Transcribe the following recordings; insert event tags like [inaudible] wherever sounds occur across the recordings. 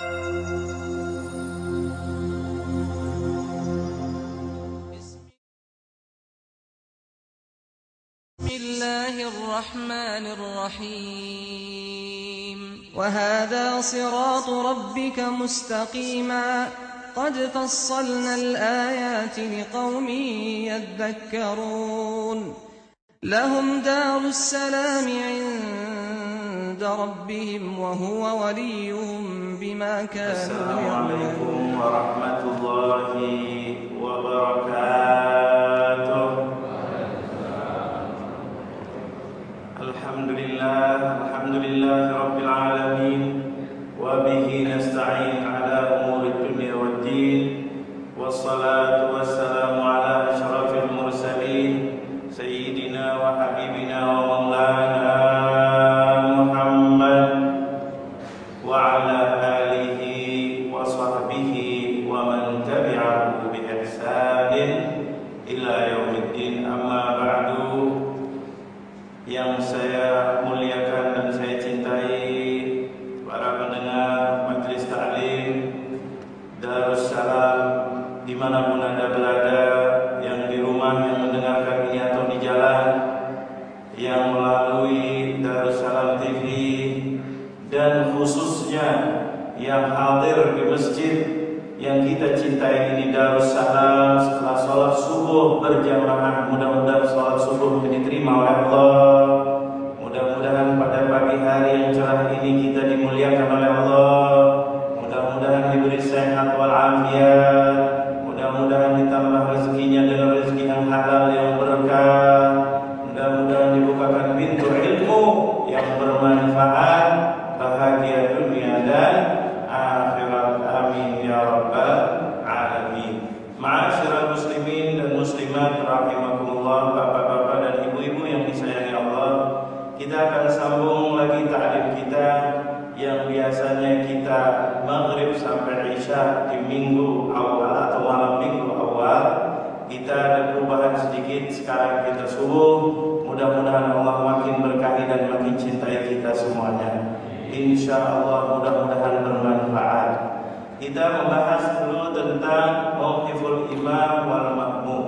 الله الرحمن الرحيم. وهذا صراط ربك مستقيما. قد فصلنا الآيات لقوم يذكرون. لهم دار السلام عند ربهم وهو وليهم بما كانوا السلام عليكم ورحمة الله وبركاته. الحمد لله الحمد لله رب العالمين وبه نستعين kita ada perubahan sedikit sekarang kita subuh. Mudah-mudahan Allah makin berkahi dan makin cintai kita semuanya. Insya Allah mudah-mudahan bermanfaat. Kita membahas dulu tentang mauqiful imam wal makmum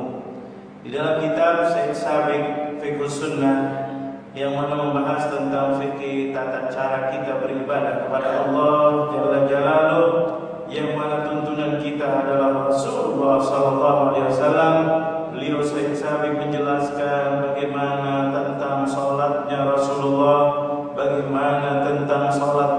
di dalam kitab Syekh Sabiq Fiqh Sunnah yang mana membahas tentang fikih tata cara kita beribadah kepada Allah Jalla Jalaluh yang mana tuntunan kita adalah Rasulullah sallallahu alaihi wasallam. Beliau Syekh Sabiq menjelaskan bagaimana tentang salatnya Rasulullah bagaimana tentang salat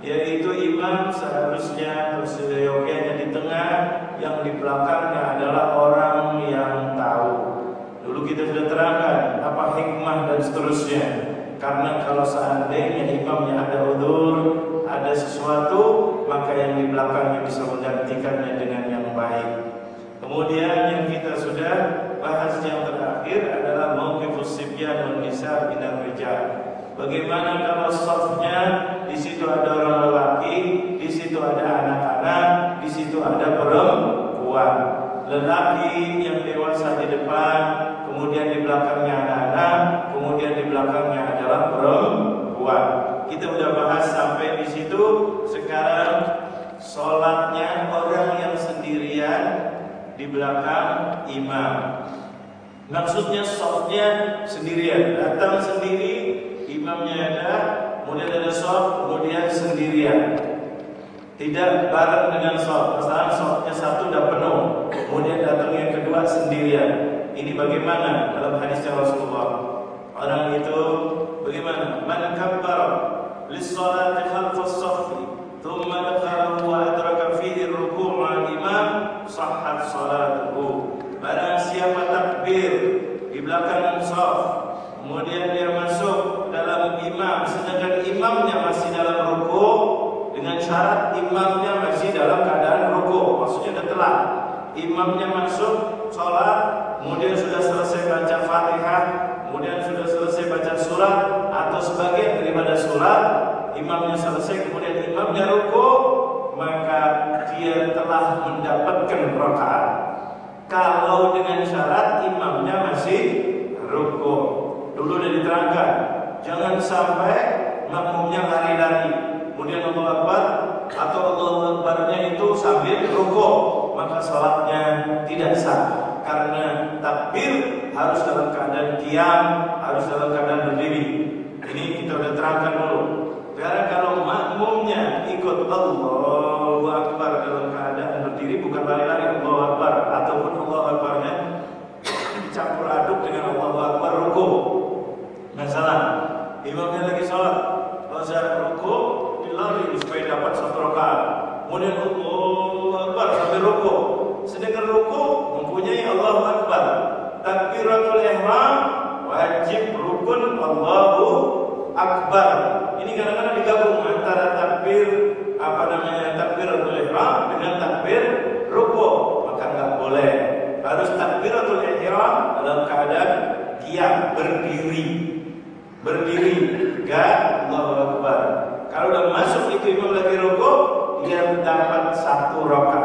yaitu imam seharusnya seyogianya di tengah yang di belakangnya adalah orang yang tahu. Dulu kita sudah terangkan apa hikmah dan seterusnya. Karena kalau seandainya imamnya ada udur ada sesuatu maka yang di belakangnya bisa menggantikannya dengan yang baik. Kemudian yang kita sudah bahas yang terakhir adalah mauqifus sibyan wan nisa binar rijal Bagaimana kalau safnya di situ ada orang lelaki, di situ ada anak-anak, di situ ada perempuan. Lelaki yang dewasa di depan, kemudian di belakangnya anak-anak, kemudian di belakangnya adalah perempuan. Kita sudah bahas sampai di situ. Sekarang sholatnya orang yang sendirian di belakang imam. Maksudnya softnya sendirian, datang sendiri imamnya ada, kemudian ada kemudian sendirian. Tidak bareng dengan soft. Masalah softnya satu sudah penuh, kemudian datang yang kedua sendirian. Ini bagaimana dalam hadisnya Rasulullah? Orang itu bagaimana? Man kabbara lis-salati khalfas saffi, thumma dakhala wa adraka fihi ar-ruku' al-imam, sahhat salatuhu. Barang siapa takbir di belakang kemudian dia masuk syarat imamnya masih dalam keadaan ruku, maksudnya telat. Imamnya masuk sholat, kemudian sudah selesai baca fatihah, kemudian sudah selesai baca surat atau sebagian daripada surat, imamnya selesai, kemudian imamnya ruku, maka dia telah mendapatkan rakaat. Kalau dengan syarat imamnya masih ruku, dulu sudah diterangkan, jangan sampai makmumnya lari-lari kemudian Allah Akbar atau Allah Akbarnya itu sambil rukuk maka salatnya tidak sah. Karena takbir harus dalam keadaan diam harus dalam keadaan berdiri. Ini kita sudah terangkan dulu. Karena kalau makmumnya ikut Allahu Akbar. Ini kadang-kadang digabung antara takbir apa namanya takbiratul ihram dengan takbir rukuk. Maka enggak boleh. Harus takbiratul ihram dalam keadaan diam berdiri. Berdiri, enggak Allahu Akbar. Kalau udah masuk itu imam lagi rokok, dia mendapat satu rakaat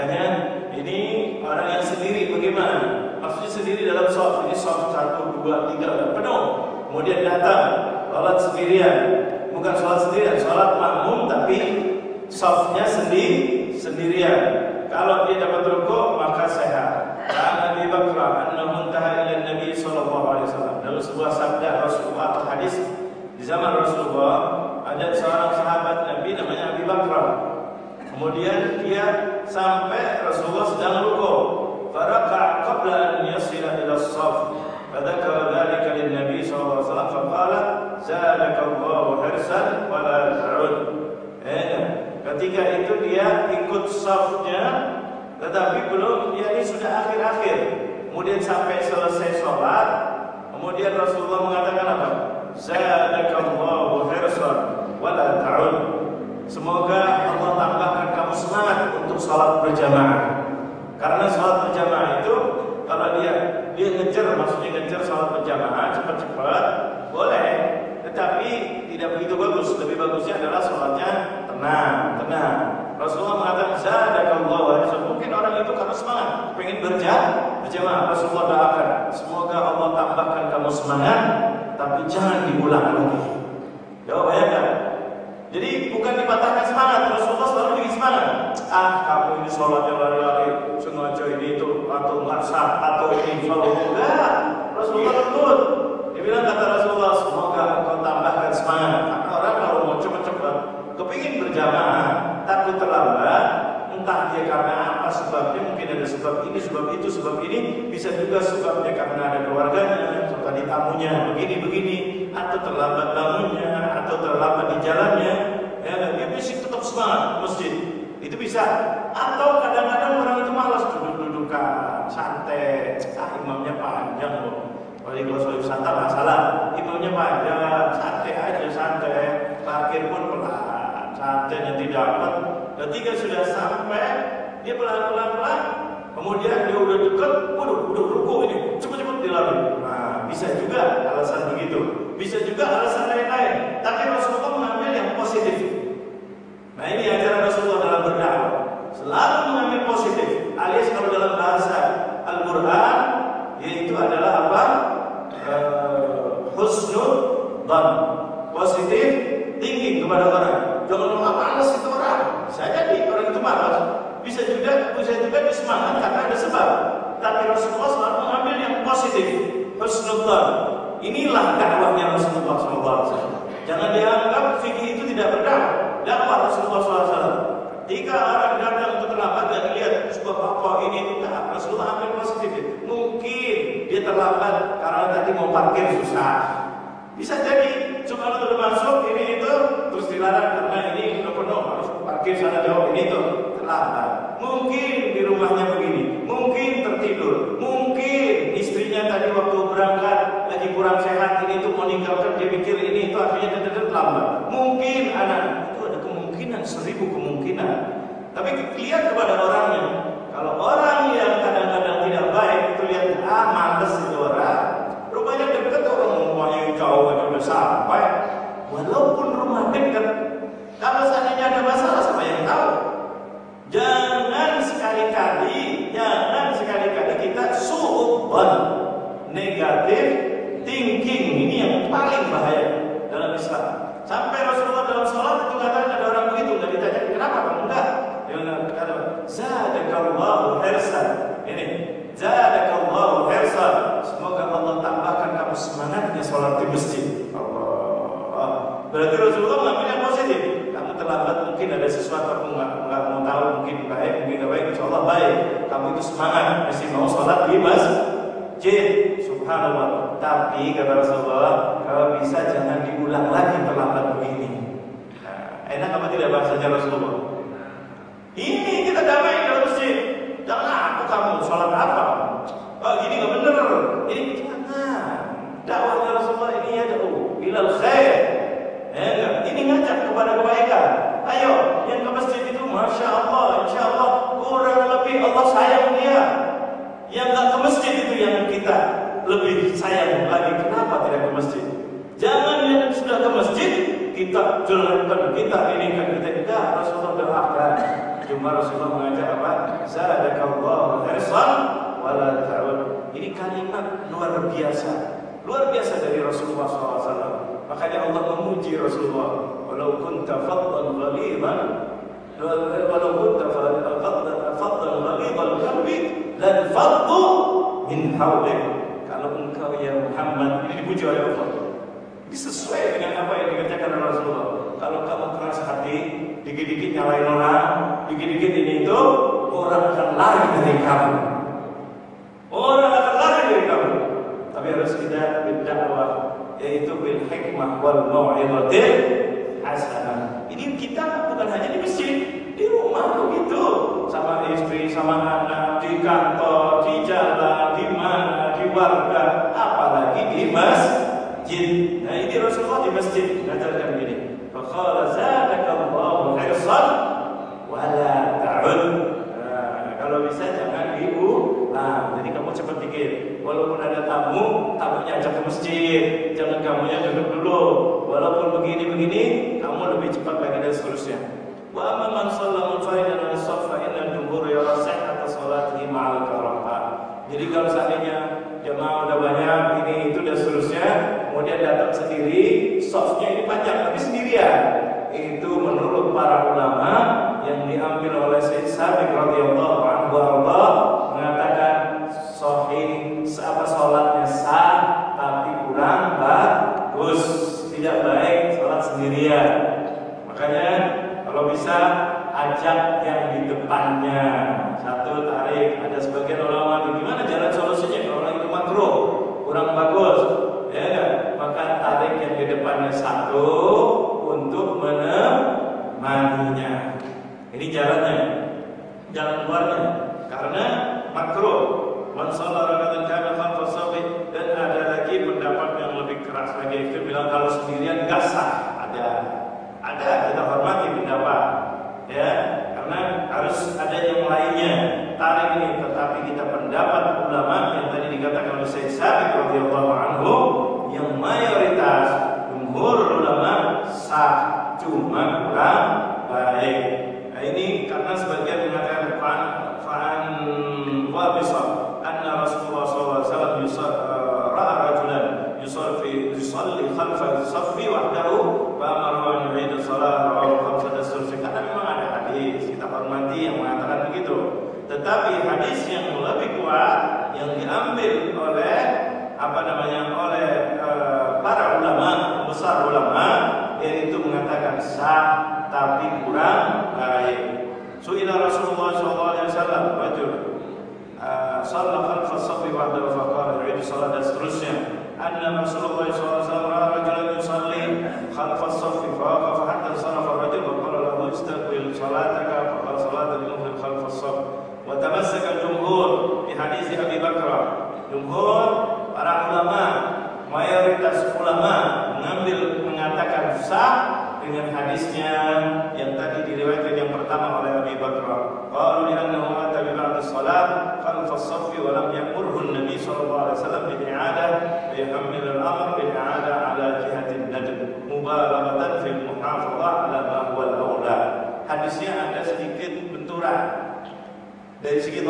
Makanya ini orang yang sendiri bagaimana? Maksudnya sendiri dalam sholat ini sholat satu, dua, tiga, penuh. Kemudian datang sholat sendirian, bukan sholat sendirian, sholat makmum tapi softnya sendiri sendirian. Kalau dia dapat rukuk maka sehat. Dan Nabi Bakr annahu muntaha ila Nabi sallallahu alaihi wasallam. Dalam sebuah sabda Rasulullah atau hadis di zaman Rasulullah ada seorang sahabat Nabi namanya Abi Bakr. Kemudian dia sampai Rasulullah sedang rukuk. Faraka qabla an yasila ila as-saf. Fadzakara dzalika lin Nabi sallallahu alaihi wasallam faqala zadaka Allahu hirsan wa la ta'ud. Eh, Ketika itu dia ikut safnya tetapi belum dia ini sudah akhir-akhir. Kemudian sampai selesai sholat, kemudian Rasulullah mengatakan apa? Zadakallahu hirsan wala ta'ud. Semoga Allah tambahkan kamu semangat untuk sholat berjamaah. Karena sholat berjamaah itu kalau dia dia ngejar maksudnya ngejar sholat berjamaah cepat-cepat boleh, tetapi tidak begitu bagus. Lebih bagusnya adalah sholatnya tenang, tenang. Rasulullah mengatakan zadakallahu wa Mungkin orang itu karena semangat, pengen berjamaah, berjamaah. Rasulullah doakan, semoga Allah tambahkan kamu semangat, tapi jangan diulang lagi. Jawab bayangkan. Jadi bukan dipatahkan semangat, Rasulullah selalu bikin semangat. Ah, kamu ini sholatnya lari-lari, sengaja ini itu atau ngasah atau ini selalu enggak. Rasulullah lembut. Dia bilang kata Rasulullah, semoga engkau tambahkan semangat. Karena orang kalau mau cepat-cepat kepingin berjamaah takut terlambat entah dia karena apa sebabnya mungkin ada ini sebab itu sebab ini. Bisa juga sebabnya karena ada keluarganya atau tadi tamunya. Begini begini. Atau terlambat bangunnya atau terlambat di jalannya. Ya dia mesti tetap semangat masjid. Itu bisa. Atau kadang-kadang orang itu malas duduk-dudukan. Santai. Ah imamnya panjang loh kalau kalau soal wisata masalah imamnya panjang. Santai aja santai. Parkir pun pelan. Yang tidak dapat. Ketika sudah sampai, dia pelan-pelan pelan, kemudian dia udah dekat, waduh, udah ruku ini, cepat-cepat dilari. Nah, bisa juga alasan begitu, bisa juga alasan lain-lain. Tapi Rasulullah mengambil yang positif. Nah ini ajaran Rasulullah dalam berdakwah, selalu mengambil positif. Alias kalau dalam bahasa Al-Quran, sultan. Inilah dakwahnya Rasulullah SAW. Jangan dianggap fikih itu tidak benar, Dakwah Rasulullah SAW. Jika orang datang untuk terlambat dan lihat sebuah pokok ini tidak. Rasulullah ambil positif. Mungkin dia terlambat karena tadi mau parkir susah. Bisa jadi cuma untuk masuk ini itu terus dilarang karena ini udah penuh harus parkir sana jauh ini itu terlambat. Mungkin di rumahnya begini, mungkin tertidur, mungkin Istrinya tadi waktu berangkat lagi kurang sehat ini tuh mau ninggalkan, dia pikir ini itu artinya tetap lambat. Mungkin anak itu ada kemungkinan seribu kemungkinan. Tapi lihat kepada orangnya. Kalau orang yang kadang-kadang tidak baik itu lihat ah males itu orang. Rupanya dekat orang rumahnya jauh aja udah sampai. Walaupun rumah dekat, kalau seandainya ada masalah sama yang tahu, jangan sekali-kali jin subhanallah. Tapi kata Rasulullah kalau bisa jangan diulang lagi terlambat begini. Nah, enak apa tidak bahasanya Rasulullah? that think. oleh satu untuk menemaninya. Ini jalannya, jalan keluarnya.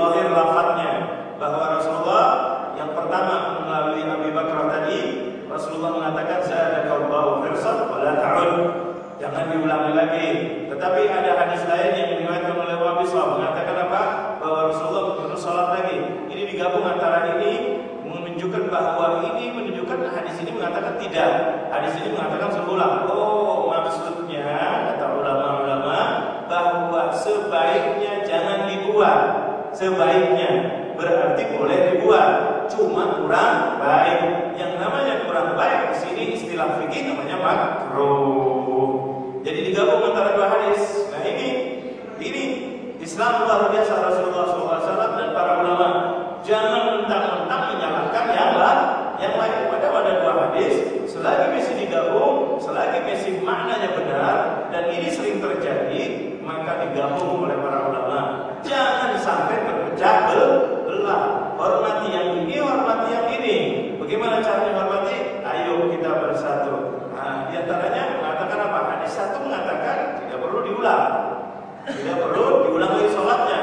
no hacer Sebaiknya berarti boleh dibuat. Cuma kurang baik. Yang namanya kurang baik di sini istilah fikih namanya makruh. Jadi digabung antara dua hadis. Nah ini, ini Islam luar biasa Rasulullah SAW dan para ulama. Jangan mentang-mentang menyalahkan yang lain, yang lain pada pada dua hadis. Selagi masih digabung, selagi masih maknanya benar dan ini sering terjadi, maka digabung oleh para ulama. Jangan sampai terpecah belah. Hormati yang ini, hormati yang ini. Bagaimana caranya hormati? Ayo kita bersatu. Nah, di antaranya mengatakan apa? Hadis satu mengatakan tidak perlu diulang. Tidak perlu diulang lagi sholatnya.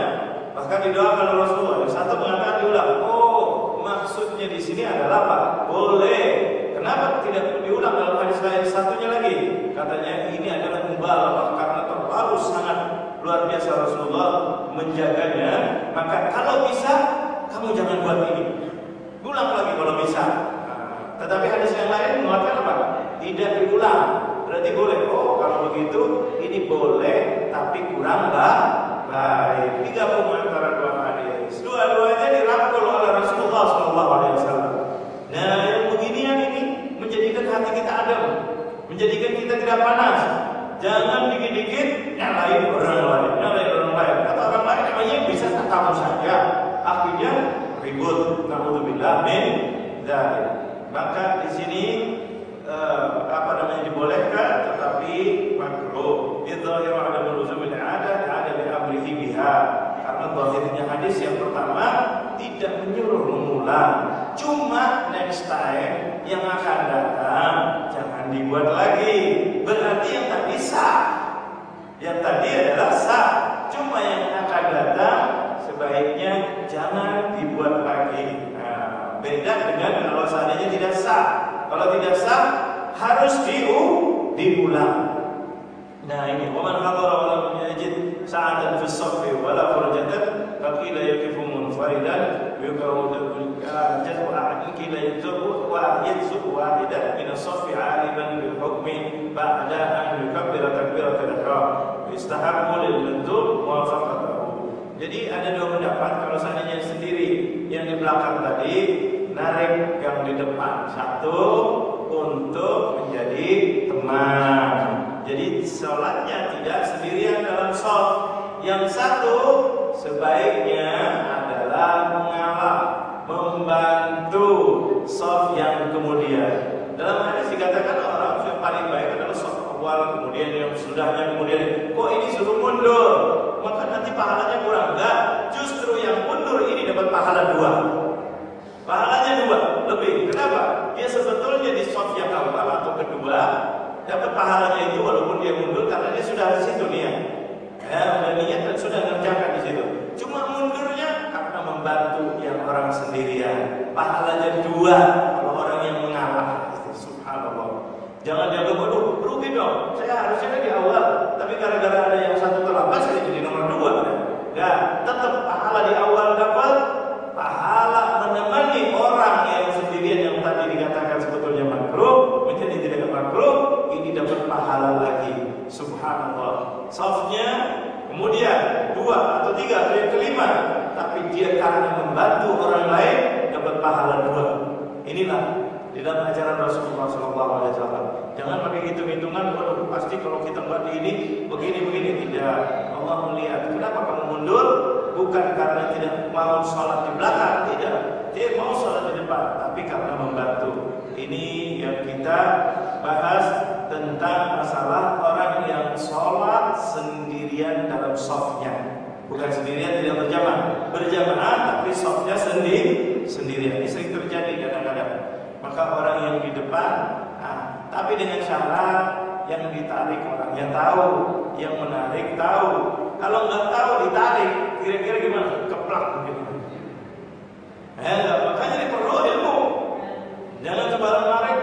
Bahkan didoakan oleh Rasulullah. Satu mengatakan diulang. Oh, maksudnya di sini adalah apa? Boleh. Kenapa tidak perlu diulang dalam hadis lain satunya lagi? Katanya ini adalah mubalghah karena terlalu sangat luar biasa Rasulullah menjaganya. Maka kalau bisa kamu jangan buat ini. Ulang lagi kalau bisa. Nah, tetapi hadis yang lain mengatakan apa? Tidak diulang. Berarti boleh. Oh, kalau begitu ini boleh tapi kurang baik. Digabung antara dua hadis. Dua-duanya dirangkul oleh Rasulullah SAW. Nah, yang beginian ini menjadikan hati kita adem, menjadikan kita tidak panas. Jangan dikit-dikit nyalain orang lain, nyalain orang lain. Kata orang lain namanya bisa kamu saja. Akhirnya ribut. Naudzubillah min dzalik. Maka di sini uh, apa namanya dibolehkan tetapi makruh. Idzahiru ada luzumil ada ada bi amrihi biha. Karena zahirnya hadis yang pertama tidak menyuruh mengulang. Cuma next time yang akan datang dibuat lagi. Berarti yang tadi sah. Yang tadi adalah sah. Cuma yang akan datang sebaiknya jangan dibuat lagi. Nah, beda dengan kalau seandainya tidak sah. Kalau tidak sah harus diu diulang. Nah ini waman hadara wa lam yajid sa'atan fi as-saff wa la farjatan faqila yaqifu yajzu wa yajzu wahidan min as-saff 'aliman bil hukmi ba'da an yukabbira takbiratul ihram istahabbu lil mandub muwafaqatuhu jadi ada dua pendapat kalau seandainya sendiri yang di belakang tadi narik yang di depan satu untuk menjadi teman. Jadi sholatnya tidak sendirian dalam sholat. Yang satu sebaiknya mengalah, membantu soft yang kemudian. Dalam hadis dikatakan orang yang paling baik adalah soft awal, kemudian yang sudahnya kemudian. Kok ini suruh mundur? Maka nanti pahalanya kurang. Enggak, justru yang mundur ini dapat pahala dua. Pahalanya dua lebih. Kenapa? Dia sebetulnya di soft yang awal atau kedua dapat pahalanya itu walaupun dia mundur karena dia sudah di situ niat. Ya, dan sudah ngerjakan di situ. Cuma mundurnya membantu yang orang sendirian. Pahalanya dua kalau orang yang mengalah. Subhanallah. Jangan jaga bodoh, rugi dong. Saya harusnya di awal, tapi gara-gara ada yang satu terlambat saya jadi nomor dua. Nah, tetap pahala di awal dapat, pahala menemani orang yang sendirian yang tadi dikatakan sebetulnya makruh menjadi tidak makruh, ini dapat pahala lagi. Subhanallah. Softnya kemudian dua atau tiga atau yang kelima, tapi dia karena membantu orang lain dapat pahala dua. Inilah di dalam ajaran Rasulullah SAW. Jangan pakai hitung-hitungan, waduh pasti kalau kita buat ini begini begini tidak. Allah melihat kenapa kamu mundur bukan karena tidak mau sholat di belakang, tidak. Dia mau sholat di depan, tapi karena membantu. Ini yang kita bahas tentang masalah orang yang sholat sendirian dalam softnya. Bukan sendirian tidak berjamaah. Berjamaah tapi softnya sendiri sendirian. Ini sering terjadi kadang-kadang. Maka orang yang di depan nah, tapi dengan syarat yang ditarik orang. Yang tahu yang menarik tahu. Kalau nggak tahu ditarik. Kira-kira gimana? Keplak gitu eh, makanya perlu ilmu. Jangan sembarang narik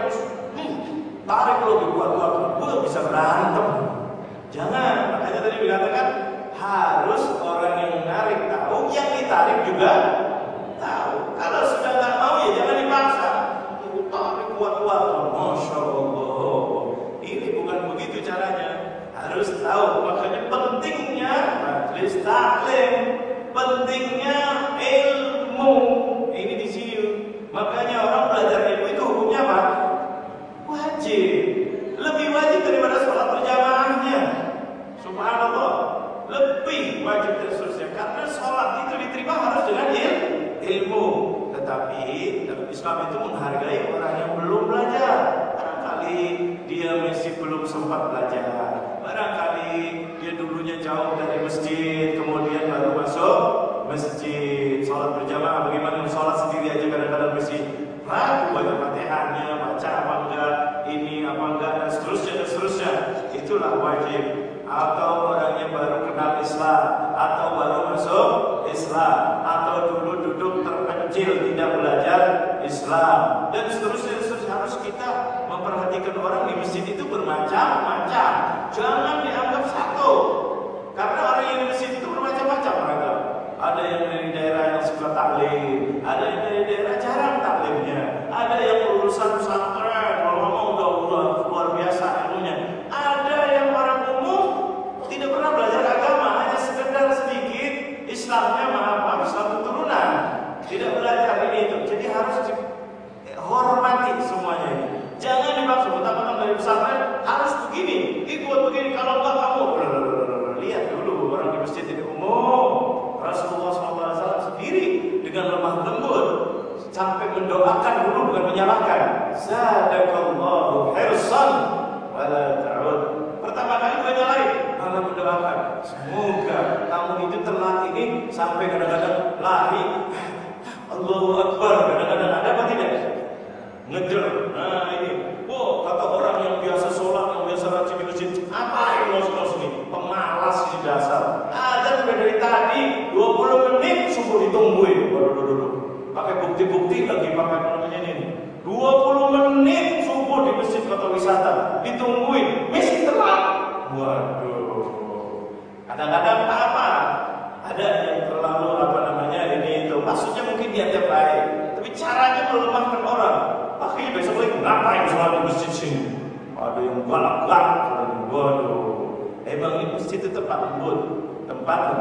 Tarik lo dibuat-buat kumpul bisa berantem. Jangan. Makanya tadi dikatakan harus orang yang menarik tahu yang ditarik juga wisata, ditungguin, misi telat. Waduh. Kadang-kadang apa? Ada yang terlalu apa namanya ini itu. Maksudnya mungkin diajak baik, tapi caranya melemahkan orang. Akhirnya besok lagi yang sholat di masjid sini? Ada yang galak-galak. Waduh. Emang ini masjid itu tempat lembut, tempat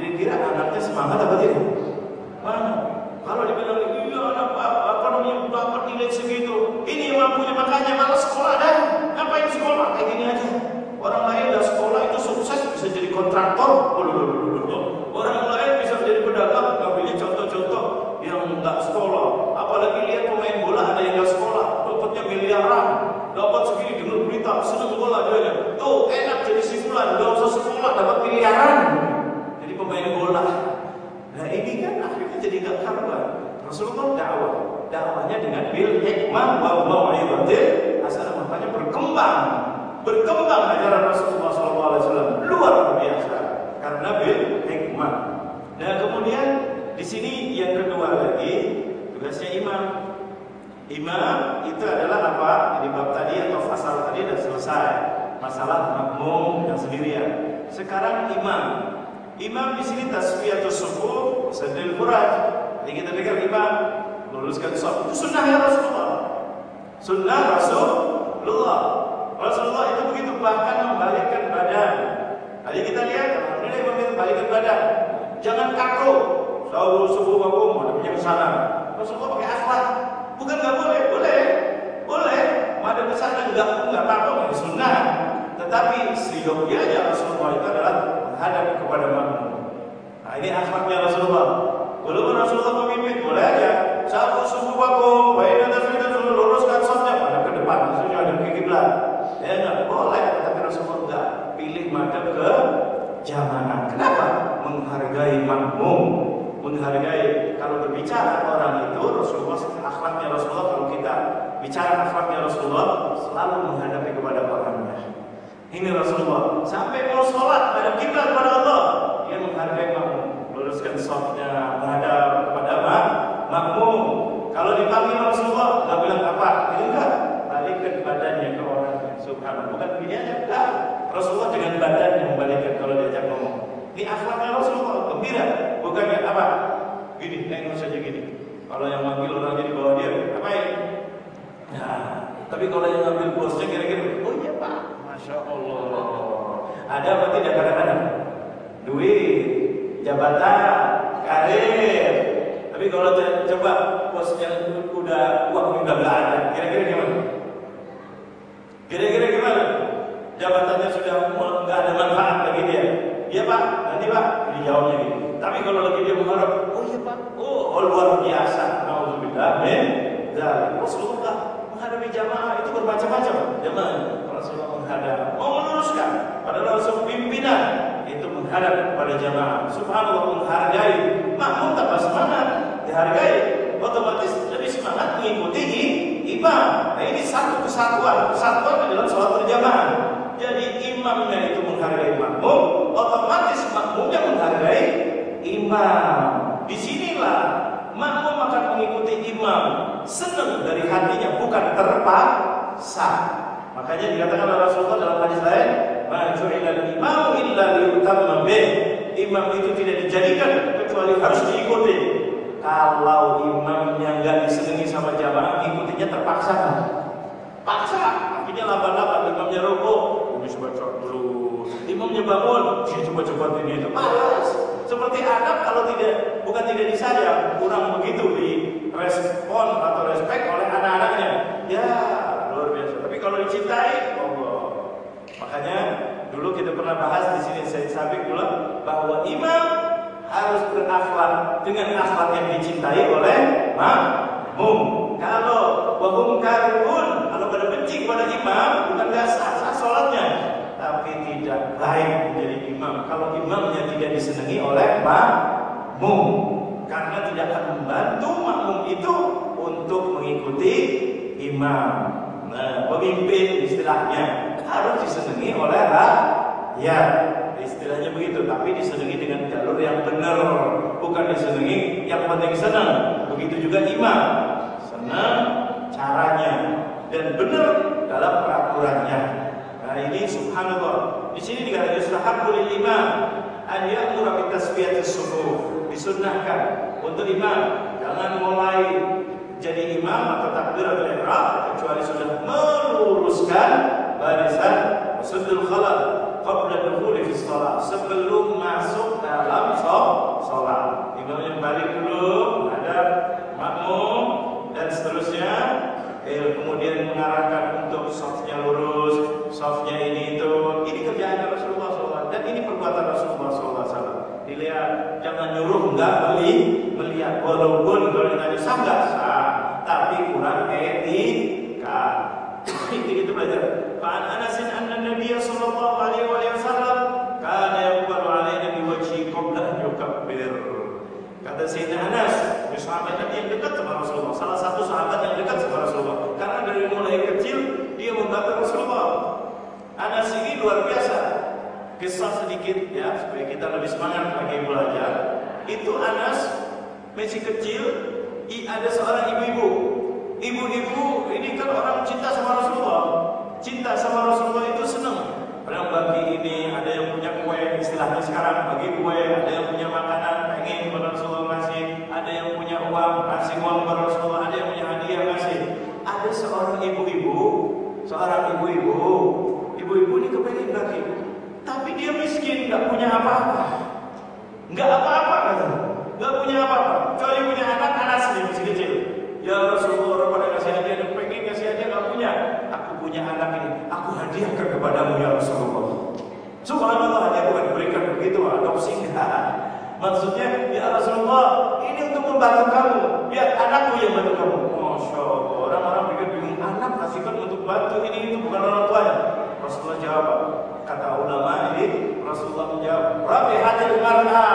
Kira-kira anaknya semangat apa tidak? Mana? Kalau dibilang iya anak apa, namanya dapat nilai segitu, ini mampunya makanya malas sekolah dah. Ngapain sekolah kayak gini aja? Orang lain dah sekolah itu sukses bisa jadi kontraktor. Oh, loh, loh, loh, loh, loh. Orang lain bisa jadi pedagang. Ngambilnya contoh-contoh yang nggak sekolah. Apalagi lihat pemain bola ada yang nggak sekolah, dapatnya miliaran, dapat segini dengar berita seneng bola dia. Tuh enak jadi sifulan, nggak usah sekolah dapat miliaran. Jadi pemain bola. Nah ini kan akhirnya jadi gak karuan. Rasulullah dakwah, dakwahnya dengan bil hikmah wa mau'izatil hasanah makanya berkembang, berkembang ajaran Rasulullah SAW luar biasa karena bil hikmah. Nah kemudian di sini yang kedua lagi tugasnya imam. Imam itu adalah apa? Di bab tadi atau pasal tadi sudah selesai. Masalah makmum yang sendirian. Sekarang imam Imam di sini tasfiyatus sufuh, sadil furaj. Jadi kita dengar imam luruskan saf. Itu sunnah ya Rasulullah. Sunnah Rasulullah. Rasulullah itu begitu bahkan membalikkan badan. Tadi kita lihat alhamdulillah imam itu balikkan badan. Jangan kaku. Sawu subuh wakum madepnya ke sana. Rasulullah pakai akhlak. Bukan nggak boleh, boleh. Boleh. Madep ke sana enggak enggak apa-apa, sunnah. Tetapi seyogyanya Rasulullah itu adalah menghadap kepada makmum. Nah ini akhlaknya Rasulullah. Walaupun Rasulullah memimpin boleh aja. Satu subuh wakum, baik dan tasbih dulu luruskan safnya pada ke depan, maksudnya ada ke kiblat. Ya enggak boleh, tapi Rasulullah enggak pilih madhab ke jamaah. Kenapa? Menghargai makmum, menghargai kalau berbicara orang itu Rasulullah akhlaknya Rasulullah kalau kita bicara akhlaknya Rasulullah selalu menghadapi kepada orangnya. Ini Rasulullah. Sampai mau sholat pada kiblat kepada Allah. Dia menghargai makmum luruskan safnya menghadap kepada mak makmum. Kalau dipanggil Rasulullah nggak bilang apa. Ini enggak. Balikkan badannya ke orangnya subhanallah. Bukan aja. Enggak. Rasulullah dengan badannya membalikkan kalau diajak ngomong. Ini akhlaknya Rasulullah. Gembira. Bukannya apa? Gini nengok saja gini. Kalau yang manggil orang jadi bawa dia. Apain nah tapi kalau yang ngambil bosnya kira-kira oh iya pak Masya Allah. Ada apa tidak kadang-kadang? Duit, jabatan, karir. Tapi kalau coba bosnya udah uang udah ada, kira-kira gimana? Kira-kira gimana? Jabatannya sudah nggak ada manfaat bagi dia. Iya pak, nanti pak, dijawabnya gitu. Tapi kalau lagi dia mengharap, oh iya pak, oh, oh luar biasa. Alhamdulillah, men. Dan Rasulullah menghadapi jamaah itu bermacam-macam. Jamaah Rasulullah menghadap, mau meluruskan. Padahal Rasul pimpinan itu menghadap kepada jamaah. Subhanallah menghargai, makmum tanpa semangat, dihargai, otomatis lebih semangat mengikuti imam. Nah ini satu kesatuan, kesatuan dalam sholat berjamaah. Jadi imamnya itu menghargai makmum, otomatis makmumnya menghargai imam. Di sinilah makmum akan mengikuti imam senang dari hatinya bukan terpaksa. Makanya dikatakan oleh Rasulullah dalam hadis lain, "Maju'ilal imam illa liyutamma bih." Imam itu tidak dijadikan kecuali harus diikuti. Kalau imamnya nggak disenangi sama jamaah, ikutinya terpaksa kan? Paksa, akhirnya laba-laba imamnya rokok, ini coba dulu. Imamnya bangun, ini coba coba ini itu malas. Seperti anak kalau tidak bukan tidak disayang, kurang begitu di respon atau respect oleh anak-anaknya. Ya kalau dicintai, Allah. Makanya dulu kita pernah bahas di sini saya sabik dulu bahwa imam harus berakhlak dengan akhlak yang dicintai oleh makmum. Kalau wahum karun, kalau pada benci kepada imam, bukan gak sah, sah sholatnya. tidak baik menjadi imam kalau imamnya tidak disenangi oleh makmum karena tidak akan membantu makmum itu untuk mengikuti imam. Pemimpin istilahnya harus disenangi oleh rakyat. Istilahnya begitu, tapi disenangi dengan jalur yang benar, bukan disenangi yang penting senang. Begitu juga imam, senang caranya dan benar dalam peraturannya. Nah ini subhanallah. Di sini dikatakan lil imam an ya'mura bi tasfiyatis suhuf. Disunnahkan untuk imam jangan mulai jadi imam atau takbiratul ihram kecuali sudah meluruskan barisan wasudul khalal qabla dukhuli fi shalah sebelum masuk dalam. Imam yang balik dulu ada makmum dan seterusnya eh, kemudian mengarahkan untuk softnya lurus, softnya ini itu. Ini kerjaan Rasulullah SAW dan ini perbuatan Rasulullah SAW. Dilihat, jangan nyuruh enggak beli, melihat walaupun kalau tadi sah sah, tapi kurang etika. itu itu belajar. Fa'an Anasin anna Nabiya sallallahu alaihi wasallam kana yaqbalu alaina biwajhi qabla an yukabbir. Kata Sayyidina Anas, sahabat Nabi yang dekat sama Rasulullah, salah satu sahabat yang dekat sama Rasulullah. Karena dari mulai kecil dia membantu Rasulullah. Anas ini luar biasa. Kisah sedikit ya supaya kita lebih semangat lagi belajar. Itu Anas masih kecil, i ada seorang ibu-ibu. Ibu-ibu ini kan orang cinta sama Rasulullah. Cinta sama Rasulullah itu senang. Orang bagi ini ada yang punya kue istilahnya sekarang bagi kue, ada yang punya makanan pengen Rasulullah ngasih, ada yang punya uang kasih uang kepada Rasulullah, ada yang punya hadiah ngasih. Ada seorang ibu-ibu, seorang ibu-ibu, ibu-ibu ini kepengen bagi, tapi dia miskin, nggak punya apa-apa, nggak apa-apa kata, nggak punya apa-apa, kecuali punya sendiri masih kecil. Ya Rasulullah, orang pada kasih hadiah, pengen kasih hadiah nggak punya. Aku punya anak ini, aku hadiahkan kepadamu ya Rasulullah. Subhanallah hadiah bukan diberikan begitu, adopsi enggak. [laughs] Maksudnya, ya Rasulullah, ini untuk membantu kamu. Biar anakku yang bantu kamu. Masya Allah, orang-orang pikir bingung, anak kasihkan untuk bantu ini itu bukan orang tuanya. Rasulullah jawab, kata ulama ini, Rasulullah menjawab, Rabbi hadir mar'a.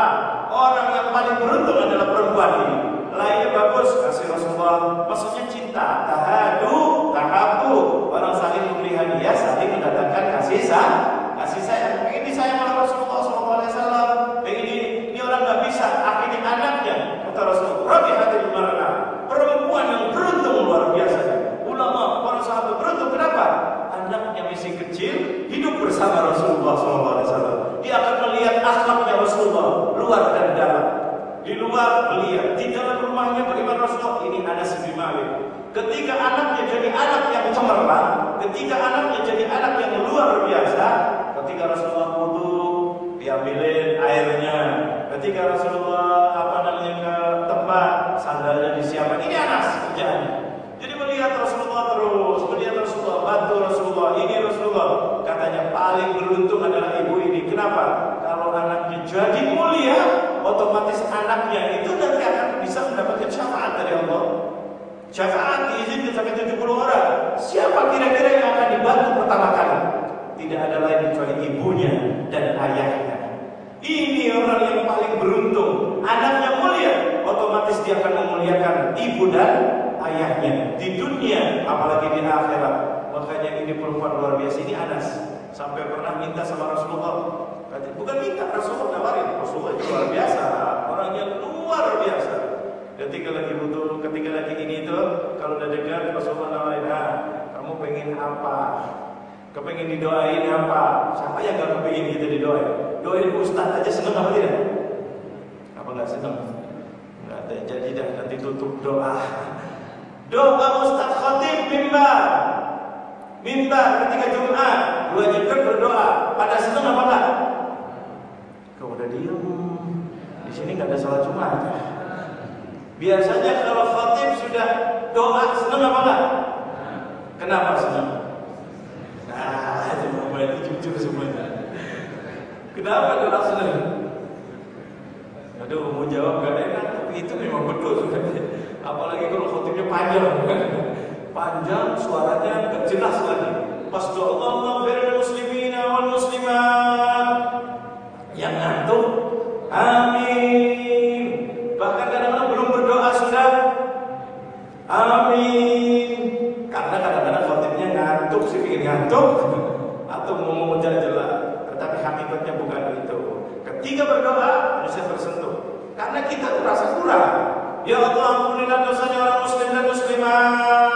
Orang yang paling beruntung adalah perempuan ini. Lainnya bagus, kasih Rasulullah. Maksudnya cinta, tahadu, tahabu. Orang saling memberi hadiah, saling mendatangkan kasih sayang. Kasih sayang. Ini saya malah Rasulullah SAW. Ini, ini orang nggak bisa akhirnya anaknya. Kata Rasulullah, Rabbi hadir mar'a. Perempuan yang beruntung luar biasa. Ulama, para sahabat beruntung. Kenapa? Anaknya masih kecil, hidup bersama Rasulullah SAW. Dia akan melihat akhlaknya Rasulullah, luar dan dalam. Di luar melihat, di dalam rumahnya beriman Rasulullah. Ini Anas bin Malik. Ketika anaknya jadi anak yang cemerlang, ketika anaknya jadi anak yang luar biasa, ketika Rasulullah wudhu, diambilin airnya. Ketika Rasulullah apa namanya ke tempat, sandalnya disiapkan. Ini Anas kerjaannya. Jadi melihat Rasulullah terus, melihat Rasulullah, bantu Rasulullah, ini Rasulullah. Katanya paling beruntung adalah ibu ini. Kenapa? Kalau anaknya jadi otomatis anaknya itu nanti akan bisa mendapatkan syafaat dari Allah. Syafaat diizinkan sampai 70 orang. Siapa kira-kira yang akan dibantu pertama kali? Tidak ada lain kecuali ibunya dan ayahnya. Ini orang yang paling beruntung. Anaknya mulia, otomatis dia akan memuliakan ibu dan ayahnya di dunia, apalagi di akhirat. Makanya ini perempuan luar biasa ini Anas sampai pernah minta sama Rasulullah. Bukan minta Rasulullah nawarin, Rasulullah itu luar biasa, orang yang luar biasa. Ketika lagi butuh, ketika lagi ini itu, kalau udah dengar Rasulullah nawarin, ah, kamu pengen apa? Kepengen didoain apa? Siapa yang gak kepengen kita didoain? Doain Ustaz aja seneng apa tidak? Apa nggak seneng? Nggak ada. Jadi dah nanti tutup doa. Doa Ustaz Khatib mimbar. Mimbar ketika Jumat diwajibkan berdoa. Pada seneng apa enggak? Kau udah diem. Di sini nggak ada sholat Jumat. Biasanya kalau khatib sudah doa seneng apa enggak? Kenapa seneng? Nah, itu itu jujur semuanya. Kenapa doa seneng? Aduh, mau jawab gak enak, tapi itu memang betul. Apalagi kalau khotibnya panjang, panjang suaranya gak jelas lagi. Pas doa Allah muslimina wal muslimat ngantuk, amin. Bahkan kadang-kadang belum berdoa sudah amin. Karena kadang-kadang khotibnya ngantuk sih bikin ngantuk. [laughs] Atau mau mengejar jelas. tetapi hakikatnya bukan itu. Ketika berdoa bisa tersentuh. Karena kita terasa kurang. Ya Allah ampunilah dosanya orang muslim dan muslimah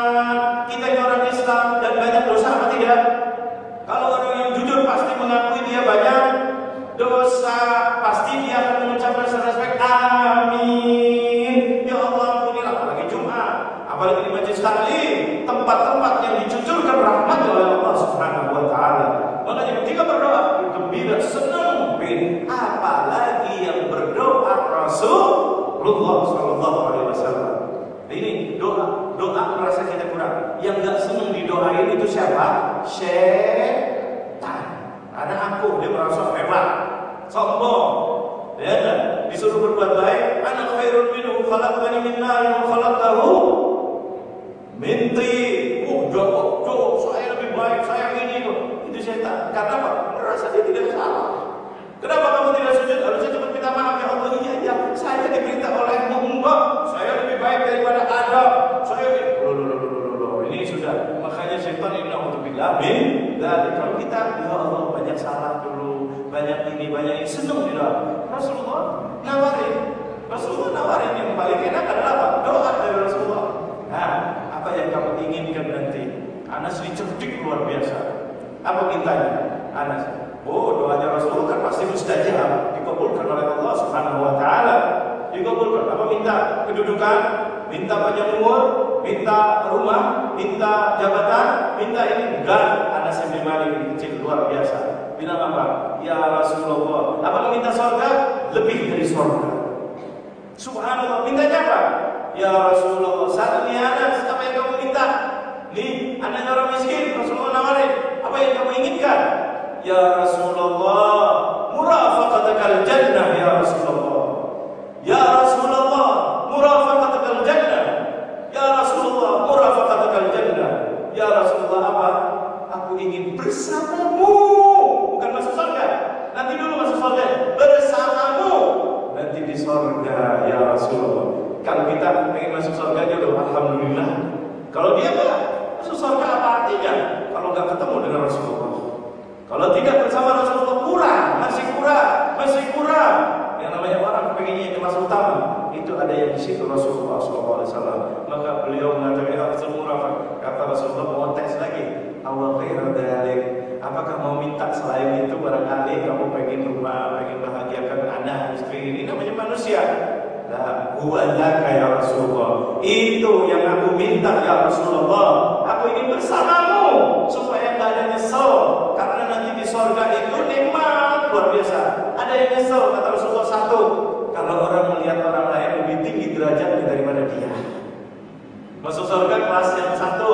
kalau nggak ketemu dengan Rasulullah. Kalau tidak bersama Rasulullah kurang. Masih kurang. Masih kurang. Yang namanya orang pengennya kelas utama. Itu ada yang di situ Rasulullah SAW maka beliau mengatakan ya Rasulullah kata Rasulullah mau tes lagi. Awal khairan dalik apakah mau minta selain itu barangkali kamu pengen rumah pengen bahagiakan anak istri ini? Namanya manusia. Lah huwa laka ya Rasulullah. Itu yang aku minta ya Rasulullah. Aku ingin bersamamu nyesel. Karena nanti di sorga itu nikmat luar biasa. Ada yang nyesel kata Rasulullah satu. Kalau orang melihat orang lain lebih tinggi derajatnya daripada dia. Masuk surga kelas yang satu.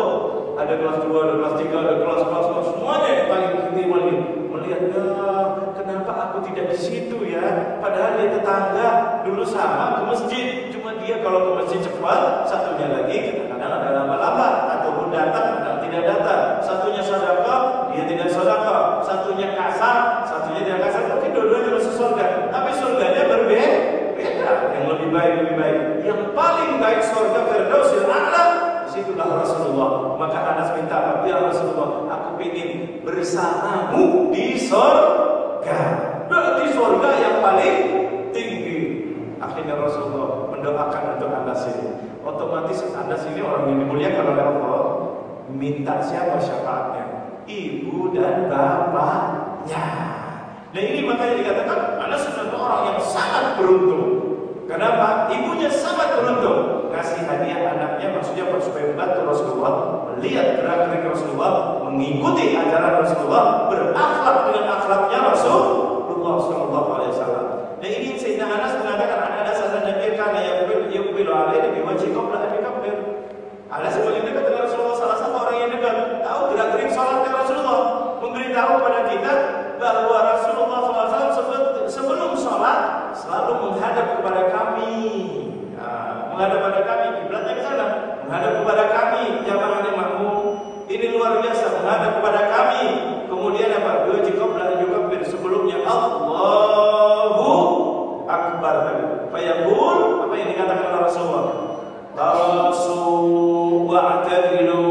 Ada kelas dua, ada kelas tiga, ada kelas kelas kelas. Semuanya yang paling tinggi melihat ya kenapa aku tidak di situ ya? Padahal dia tetangga dulu sama ke masjid. Cuma dia kalau ke masjid cepat maka Anas minta ya Rasulullah aku ingin bersamamu di surga di surga yang paling tinggi. Akhirnya Rasulullah mendoakan untuk Anas ini. Otomatis Anas ini orang yang dimuliakan oleh Allah. Minta siapa syafaatnya? Ibu dan bapaknya. Nah ini makanya dikatakan Anas adalah orang yang sangat beruntung. Kenapa? Ibunya sangat beruntung kasih hadiah anaknya maksudnya supaya membantu Rasulullah melihat gerak-gerik Rasulullah mengikuti ajaran Rasulullah berakhlak dengan akhlaknya Rasulullah Shallallahu Alaihi Wasallam. Dan ini Sayyidina Anas mengatakan ada sasaran Nabi karena yang yubil alaihi biwajhi qabla an yukabbir. Anas paling dekat dengan Rasulullah salah satu orang yang dekat tahu gerak-gerik salatnya Rasulullah memberitahu kepada kita bahwa Rasulullah SAW sebelum sholat selalu menghadap kepada kami, nah, menghadap kepada kami, kiblatnya ke sana, menghadap kepada kami, jamaah makmum. Ini luar biasa menghadap kepada kami. Kemudian apa? Dua jikablah yukabbir sebelumnya Allahu Akbar. Fayaqul apa yang dikatakan oleh Rasulullah? Tawasu wa'tadilu.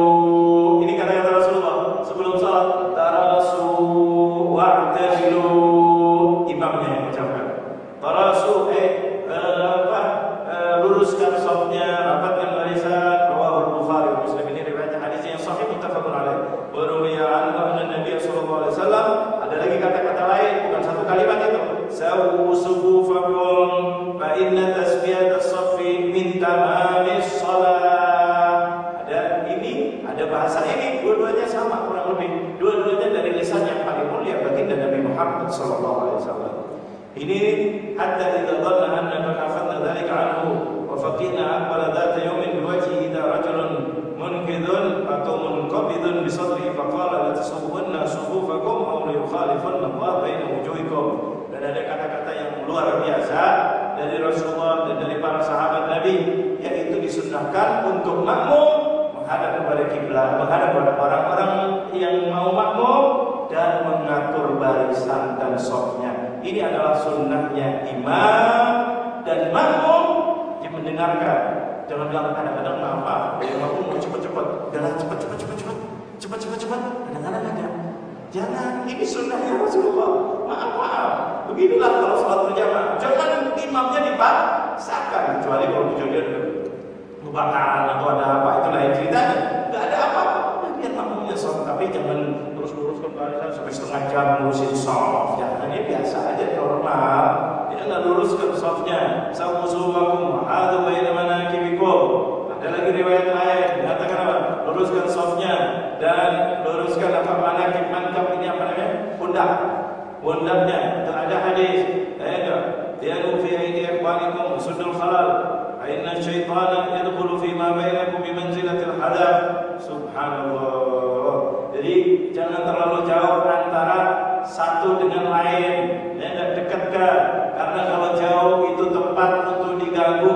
Jangan, ini sunnahnya Rasulullah. Maaf, maaf. Beginilah kalau sholat berjamaah. Jangan imamnya dipaksakan. Kecuali kalau tujuannya ada kebakaran atau ada apa, itu lain ceritanya. Tidak ada apa-apa. Dia biar makmumnya sholat. Tapi jangan terus-terus kembali sampai setengah jam ngurusin sholat. Ya, jangan, ini biasa aja, normal. Dia nggak luruskan sholatnya. Sama musuhmakum, ma'adu baina manakibikum. Ada lagi riwayat lain, mengatakan apa? Luruskan sholatnya dan luruskanlah Pak Malaki mantap ini apa namanya? Pundak. Pundaknya. Itu ada hadis. Ya itu. Tiadu fi aidi ikhwanikum sudul khalal. Inna syaitana yadkhulu fi ma bainakum bi manzilatil hadaf. Subhanallah. Jadi jangan terlalu jauh antara satu dengan lain. Ya, dekatkan. Karena kalau jauh itu tempat untuk diganggu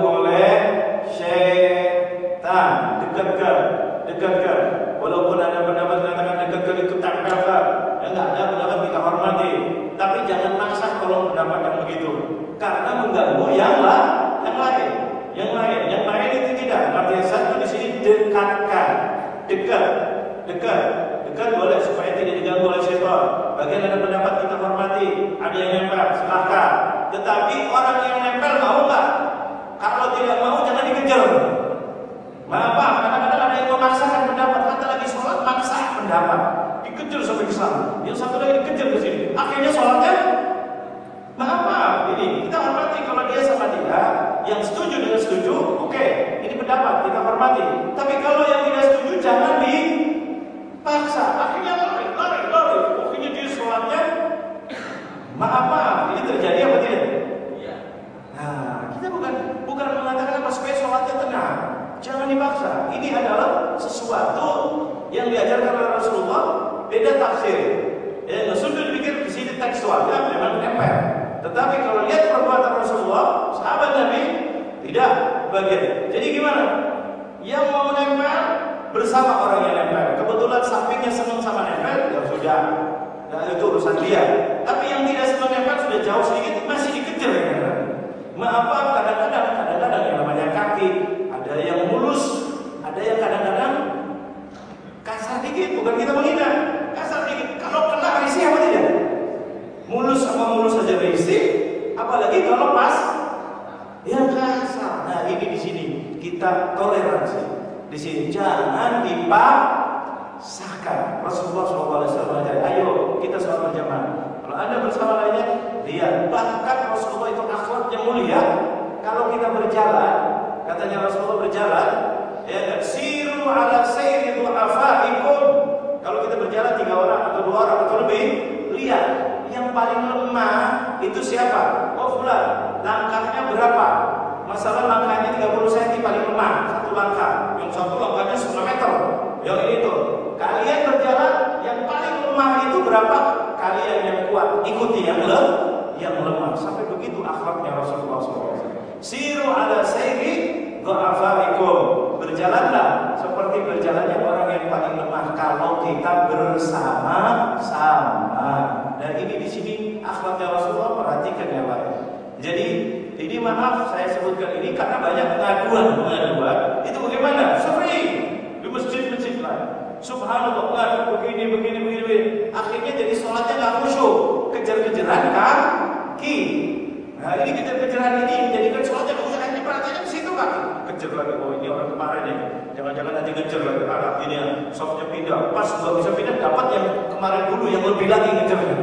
ya Rasulullah SAW. Siru ala sayri dha'afaikum. Berjalanlah seperti berjalannya orang yang paling lemah kalau kita bersama-sama. Dan ini di sini akhlaknya Rasulullah perhatikan ya Pak. Jadi ini maaf saya sebutkan ini karena banyak pengaduan pengaduan itu bagaimana sering di masjid-masjid lah. Subhanallah begini begini begini begini. Akhirnya jadi sholatnya nggak musuh kejar-kejaran kan? Nah ini kejar-kejaran ini jadikan seolah jangan ini perhatiannya di situ kan. Kejar lagi, oh ini orang kemarin ya. Jangan-jangan nanti kejar lagi, ah ini ya, softnya pindah. Pas nggak bisa pindah, dapat yang kemarin dulu, yang lebih lagi kejarnya.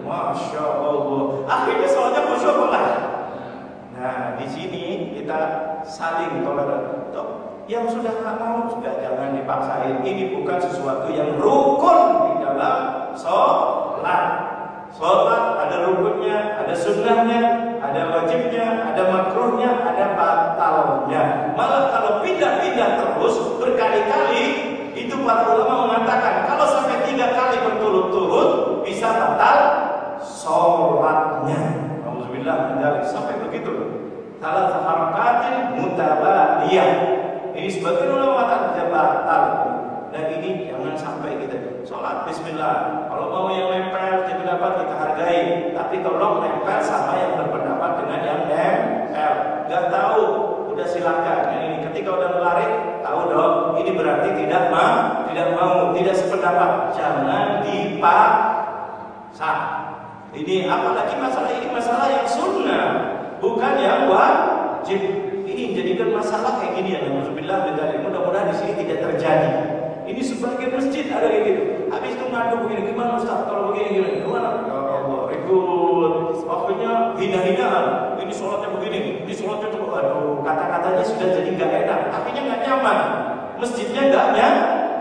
Masya Allah. Akhirnya soalnya musuh pula. Nah di sini kita saling toleran. yang sudah nggak mau sudah jangan dipaksain. Ini bukan sesuatu yang rukun di dalam sholat. Sholat ada rukunnya, ada sunnahnya, ada wajibnya, ada makruhnya, ada batalnya. Malah kalau pindah-pindah terus berkali-kali, itu para ulama mengatakan kalau sampai tiga kali berturut-turut bisa batal sholatnya. Alhamdulillah menjadi sampai begitu. Salah harakatin mutabaliyah. Ini sebagian ulama mengatakan batal. Dan ini jangan sampai kita sholat Bismillah. Kalau mau yang nempel di pendapat kita hargai, tapi tolong nempel sama yang berpendapat dengan yang nempel. Gak tahu, udah silakan. Yang ini ketika udah lari, tahu dong. Ini berarti tidak mau, tidak mau, tidak sependapat. Jangan dipaksa. Ini apalagi masalah ini masalah yang sunnah, bukan yang wajib. Ini jadikan masalah kayak gini ya. Alhamdulillah, mudah-mudahan di sini tidak terjadi. Ini sebagai masjid ada kayak gitu. Habis itu ngadu begini, gimana Ustaz? Kalau begini gimana? Gimana? Ribut. Waktunya hina-hinaan. Ini sholatnya begini, ini sholatnya tuh, aduh, kata-katanya sudah jadi nggak enak. Akhirnya nggak nyaman. Masjidnya nggak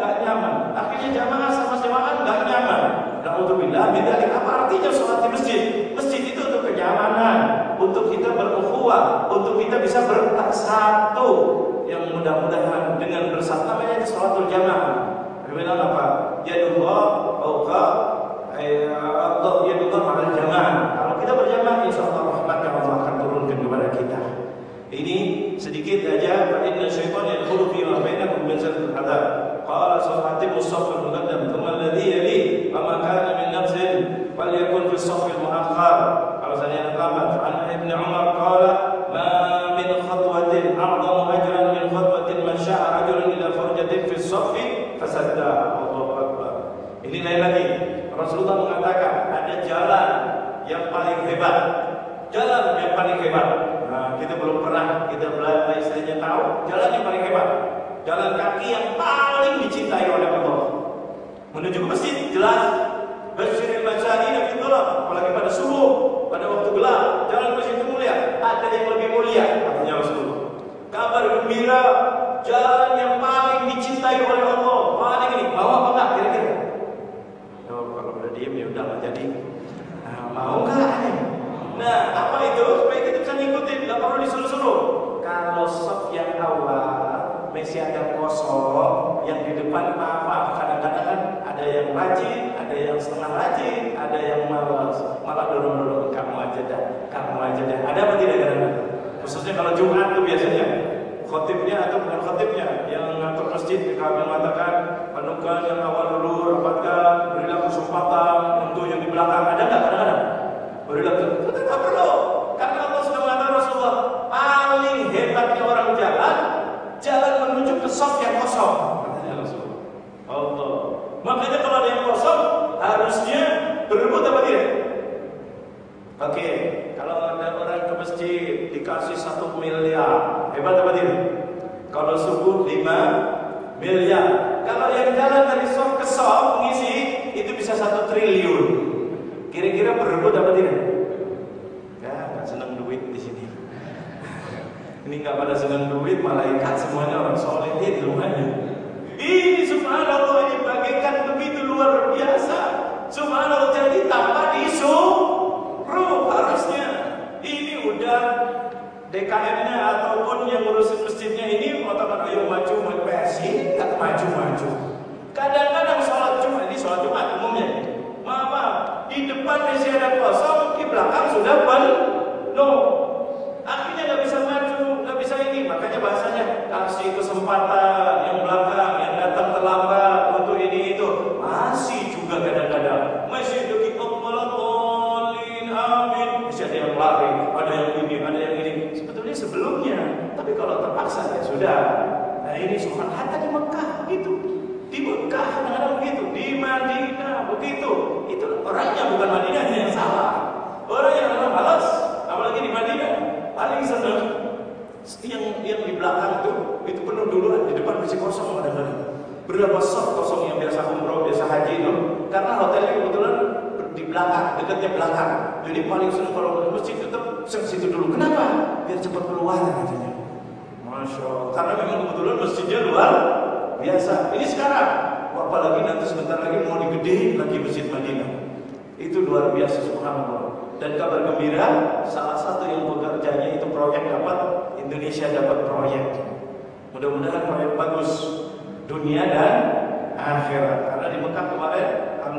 nggak nyaman. Akhirnya jamaah sama jamaah nggak nyaman. Alhamdulillah, bidalik apa artinya sholat di masjid? Masjid itu untuk kenyamanan, untuk kita berukhuwah, untuk kita bisa bersatu yang mudah-mudahan dengan bersatu namanya sholatul jamaah. Ini nggak pada senang duit, malaikat semuanya orang soleh di rumahnya. Ini subhanallah ini bagaikan begitu luar biasa. Subhanallah jadi tanpa disuruh Bro, harusnya ini udah DKM-nya ataupun yang ngurusin masjidnya ini otomatis ayo maju mau PSI nggak maju-maju. Kadang-kadang sholat Jumat ini sholat Jumat umumnya. Maaf, di depan masih ada kosong, di belakang sudah penuh. Akhirnya nggak bisa maju, nggak bisa ini. Makanya bahasanya kasih kesempatan yang belakang, yang datang terlambat untuk ini itu masih juga kadang-kadang masih dikit amin. Masih ada yang lari, ada yang ini, ada yang ini. Sebetulnya sebelumnya, tapi kalau terpaksa ya sudah. Nah ini sholat hatta di Mekah begitu. Di Mekah kadang-kadang begitu, di Madinah begitu. Itu orangnya bukan Madinahnya yang salah. Orang yang orang malas, apalagi di Madinah, paling senang yang yang di belakang itu itu penuh duluan, di depan masih kosong kadang-kadang. Berapa soft kosong yang biasa umroh, biasa haji itu karena hotelnya kebetulan di belakang, dekatnya belakang. Seru kalau ke masjid tetap ke situ dulu. Kenapa? Biar cepat keluar katanya. Masya Allah. Karena memang kebetulan masjidnya luar biasa. Ini sekarang. Apalagi nanti sebentar lagi mau digedein lagi masjid Madinah. Itu luar biasa subhanallah. Dan kabar gembira, salah satu yang bekerjanya itu proyek dapat Indonesia dapat proyek. Mudah-mudahan proyek bagus dunia dan akhirat. Karena di Mekah kemarin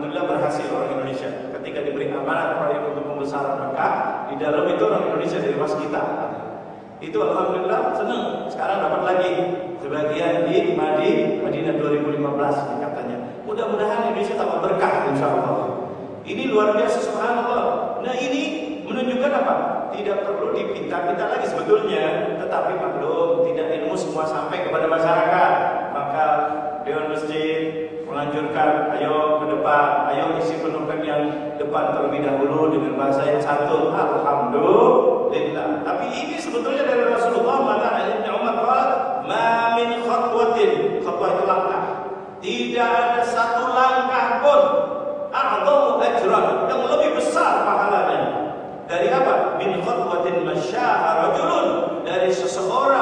alhamdulillah berhasil orang Indonesia. Ketika diberi amanat proyek untuk pembesaran Mekah, di dalam itu orang Indonesia dari mas kita. Itu alhamdulillah senang. Sekarang dapat lagi sebagian di Madi Madinah 2015 katanya. Mudah-mudahan Indonesia tambah berkah insya Allah. Ini luar biasa subhanallah. Nah ini menunjukkan apa? Tidak perlu dipinta-pinta lagi sebetulnya, tetapi maklum tidak ilmu semua sampai kepada masyarakat. Maka Dewan Masjid melanjutkan, ayo depan, ayo isi penuhkan yang depan terlebih dahulu dengan bahasa yang satu. Alhamdulillah. Tapi ini sebetulnya dari Rasulullah mana Ibn Umar kata, "Ma min khatwatin." Khatwah itu langkah. Tidak ada satu langkah pun a'dhamu ajran yang lebih besar pahalanya. Dari apa? Min khatwatin masya'a rajulun dari seseorang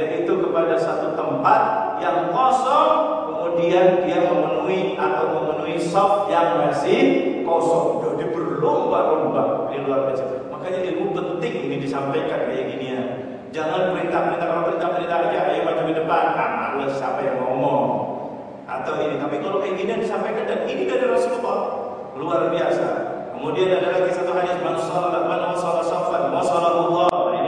yaitu kepada satu tempat yang kosong kemudian dia memenuhi atau memenuhi soft yang masih kosong. Jadi berlomba-lomba di luar biasa makanya ilmu penting ini disampaikan kayak gini ya. Jangan perintah-perintah kalau perintah-perintah aja ayo maju ke depan. Ah males siapa yang ngomong. Atau ini tapi kalau kayak gini yang disampaikan dan ini dari Rasulullah luar biasa. Kemudian ada lagi satu hadis man sholat man wasala safan wasalahu Allah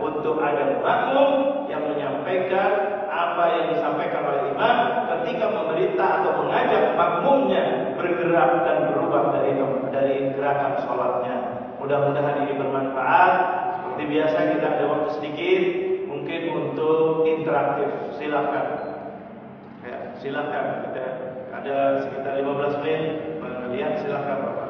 untuk ada makmum yang menyampaikan apa yang disampaikan oleh imam ketika memerintah atau mengajak makmumnya bergerak dan berubah dari dari gerakan sholatnya. Mudah-mudahan ini bermanfaat. Seperti biasa kita ada waktu sedikit, mungkin untuk interaktif. Silakan, ya, silakan. Kita ada sekitar 15 menit melihat silakan bapak.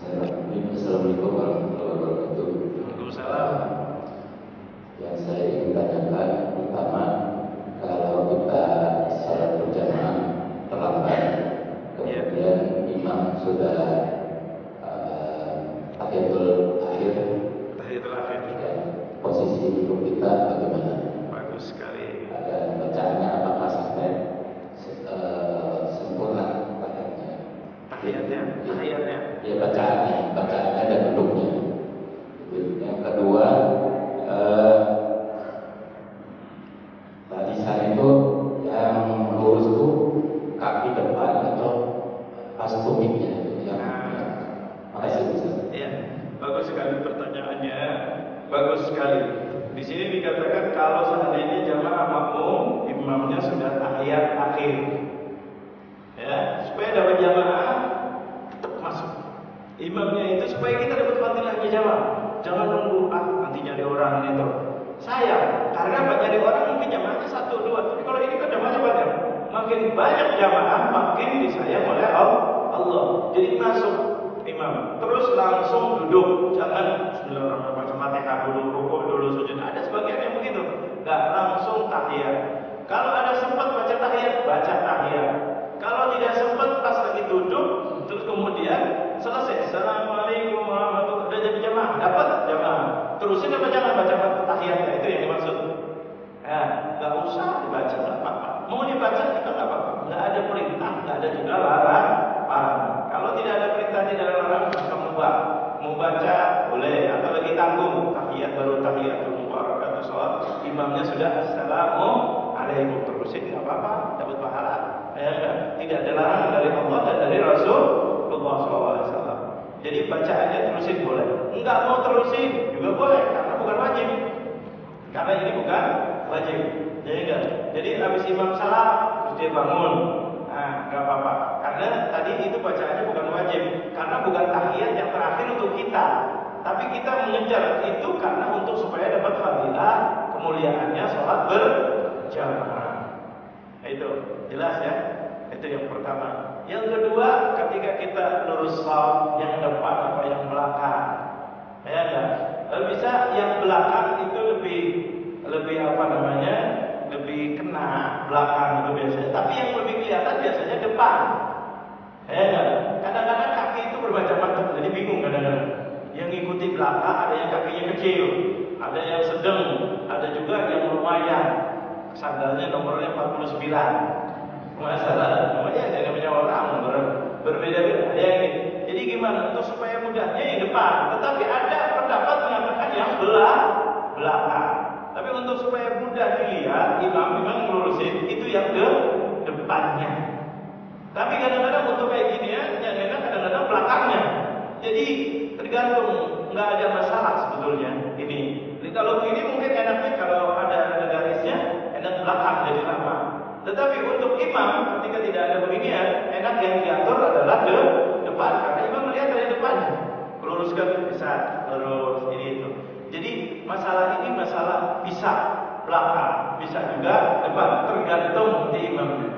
Assalamualaikum warahmatullahi wabarakatuh. Waalaikumsalam. Yang saya ingin tanyakan pertama belakang, ada yang kakinya kecil, ada yang sedang, ada juga yang lumayan. Sandalnya nomornya 49. Masalah, namanya ada namanya orang ber, berbeda-beda. Ada. Jadi gimana? Untuk supaya mudahnya yang depan. Tetapi ada pendapat mengatakan yang belah, belakang. Tapi untuk supaya mudah dilihat, imam memang melurusin itu yang ke depannya. Tapi kadang-kadang untuk kayak gini ya, kadang-kadang belakangnya. Jadi tergantung nggak ada masalah sebetulnya ini. Jadi kalau ini mungkin enaknya kalau ada ada garisnya, enak belakang jadi lama. Tetapi untuk imam ketika tidak ada beginian, enak yang diatur adalah de depan karena imam melihat dari depan. Luruskan bisa, lurus ini itu. Jadi masalah ini masalah bisa belakang, bisa juga depan, tergantung di imamnya.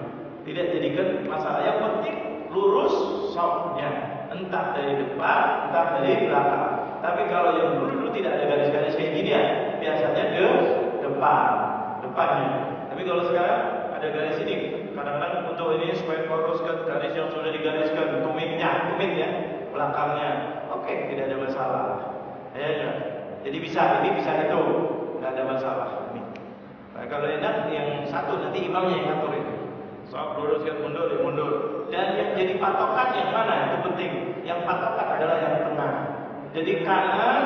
Tidak jadikan masalah yang penting lurus sopnya, entah dari depan, entah dari belakang. Tapi kalau yang dulu dulu tidak ada garis-garis kayak gini ya, biasanya de depan, depannya. Tapi kalau sekarang ada garis ini, kadang-kadang untuk ini supaya meluruskan garis yang sudah digariskan tumitnya, tumit ya, belakangnya. Oke, okay, tidak ada masalah. Ya, ya. Jadi bisa ini bisa itu, nggak ada masalah. Nah, kalau enak yang satu nanti imamnya yang atur itu Soal luruskan mundur, ya mundur. Dan yang jadi patokan yang mana itu penting. Yang patokan adalah yang tengah. Jadi kanan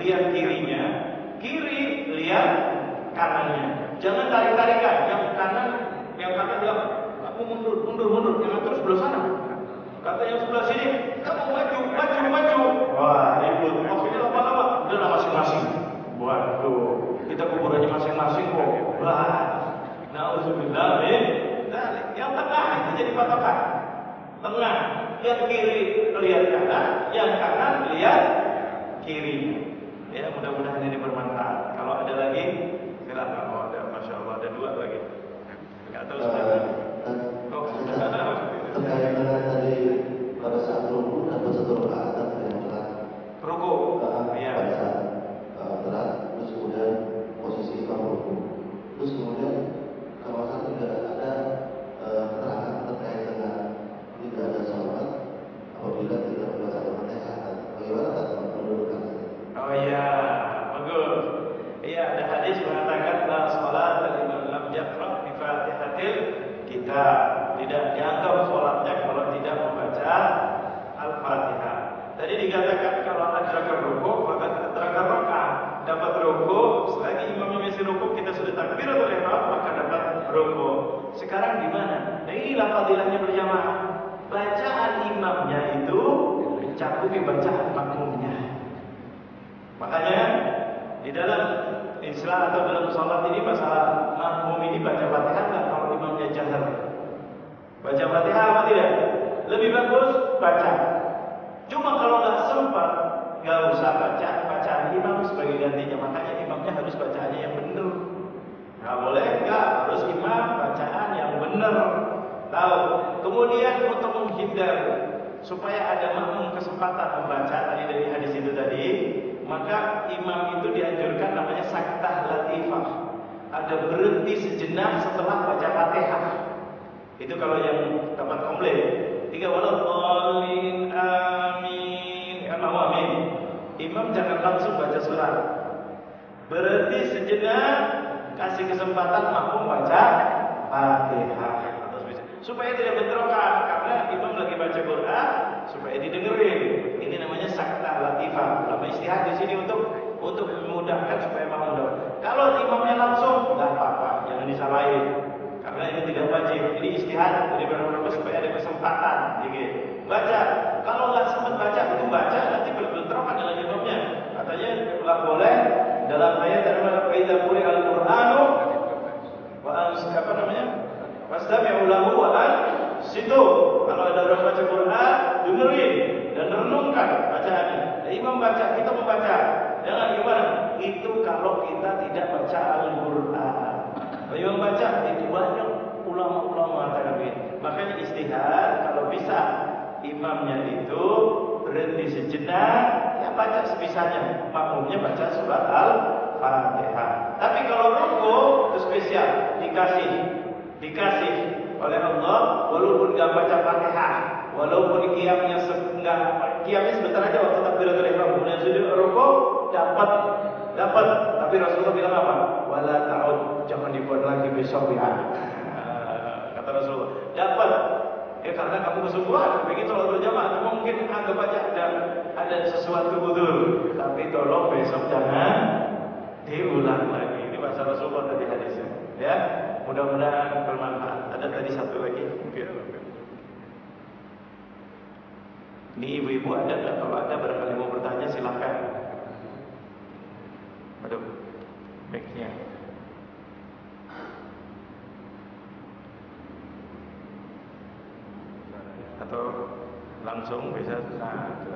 lihat kirinya, kiri lihat kanannya. Jangan tarik-tarikan. Yang kanan, yang kanan bilang, kamu mundur, mundur, mundur. Yang atur sebelah sana. Kata yang sebelah sini, kamu maju, maju, maju. Wah, ribut. Maksudnya lama-lama. Udah masing-masing. Waduh, kita kuburannya masing-masing kok. Wah, Nauzubillah min Yang tengah itu jadi patokan. Tengah, yang kiri lihat kanan, yang kanan lihat kiri. Ya, mudah-mudahan ini bermanfaat. Kalau ada lagi, silakan. Oh, ada, masya Allah, ada dua lagi. Enggak tahu Ya, imam baca, kita membaca. Jangan gimana? Itu kalau kita tidak baca Al-Quran. Kalau imam baca, itu banyak ulama-ulama mengatakan begitu. Makanya istihad kalau bisa imamnya itu berhenti sejenak, ya baca sebisanya. Makmumnya baca surat Al-Fatihah. Tapi kalau ruku itu spesial, dikasih dikasih oleh Allah walaupun enggak baca Fatihah, walaupun kiamnya enggak kiamnya sebentar aja waktu takbiratul ihram kemudian sujud ruku dapat dapat tapi Rasulullah bilang apa? Wala ta'ud jangan dibuat lagi besok ya. [laughs] Kata Rasulullah, dapat Ya karena kamu kesubuhan, begitu sholat berjamaah, mungkin anggap aja ada ada sesuatu udur. Tapi tolong besok jangan diulang lagi. Ini bahasa Rasulullah tadi hadisnya. Ya, mudah-mudahan bermanfaat. Ada tadi satu lagi. Ini ibu-ibu ada nggak? Kalau ada barangkali mau bertanya silahkan. Aduh, baiknya. Atau langsung bisa. Nah,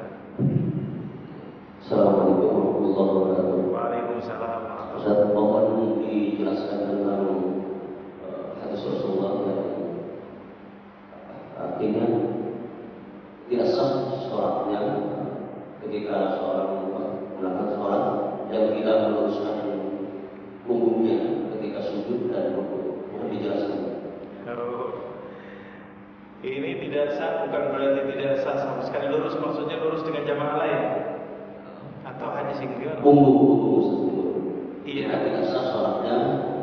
Assalamualaikum warahmatullahi wabarakatuh. Waalaikumsalam. Ustaz mohon dijelaskan tentang hadis Rasulullah yang artinya tidak sah sholatnya ketika seorang melakukan sholat yang tidak meluruskan punggungnya ketika sujud dan rukuk. Mohon dijelaskan. Oh. Ini tidak sah bukan berarti tidak sah sama sekali lurus maksudnya lurus dengan jamaah lain atau hadis yang gimana? Bumbu-bumbu Iya. Ketika sah sholatnya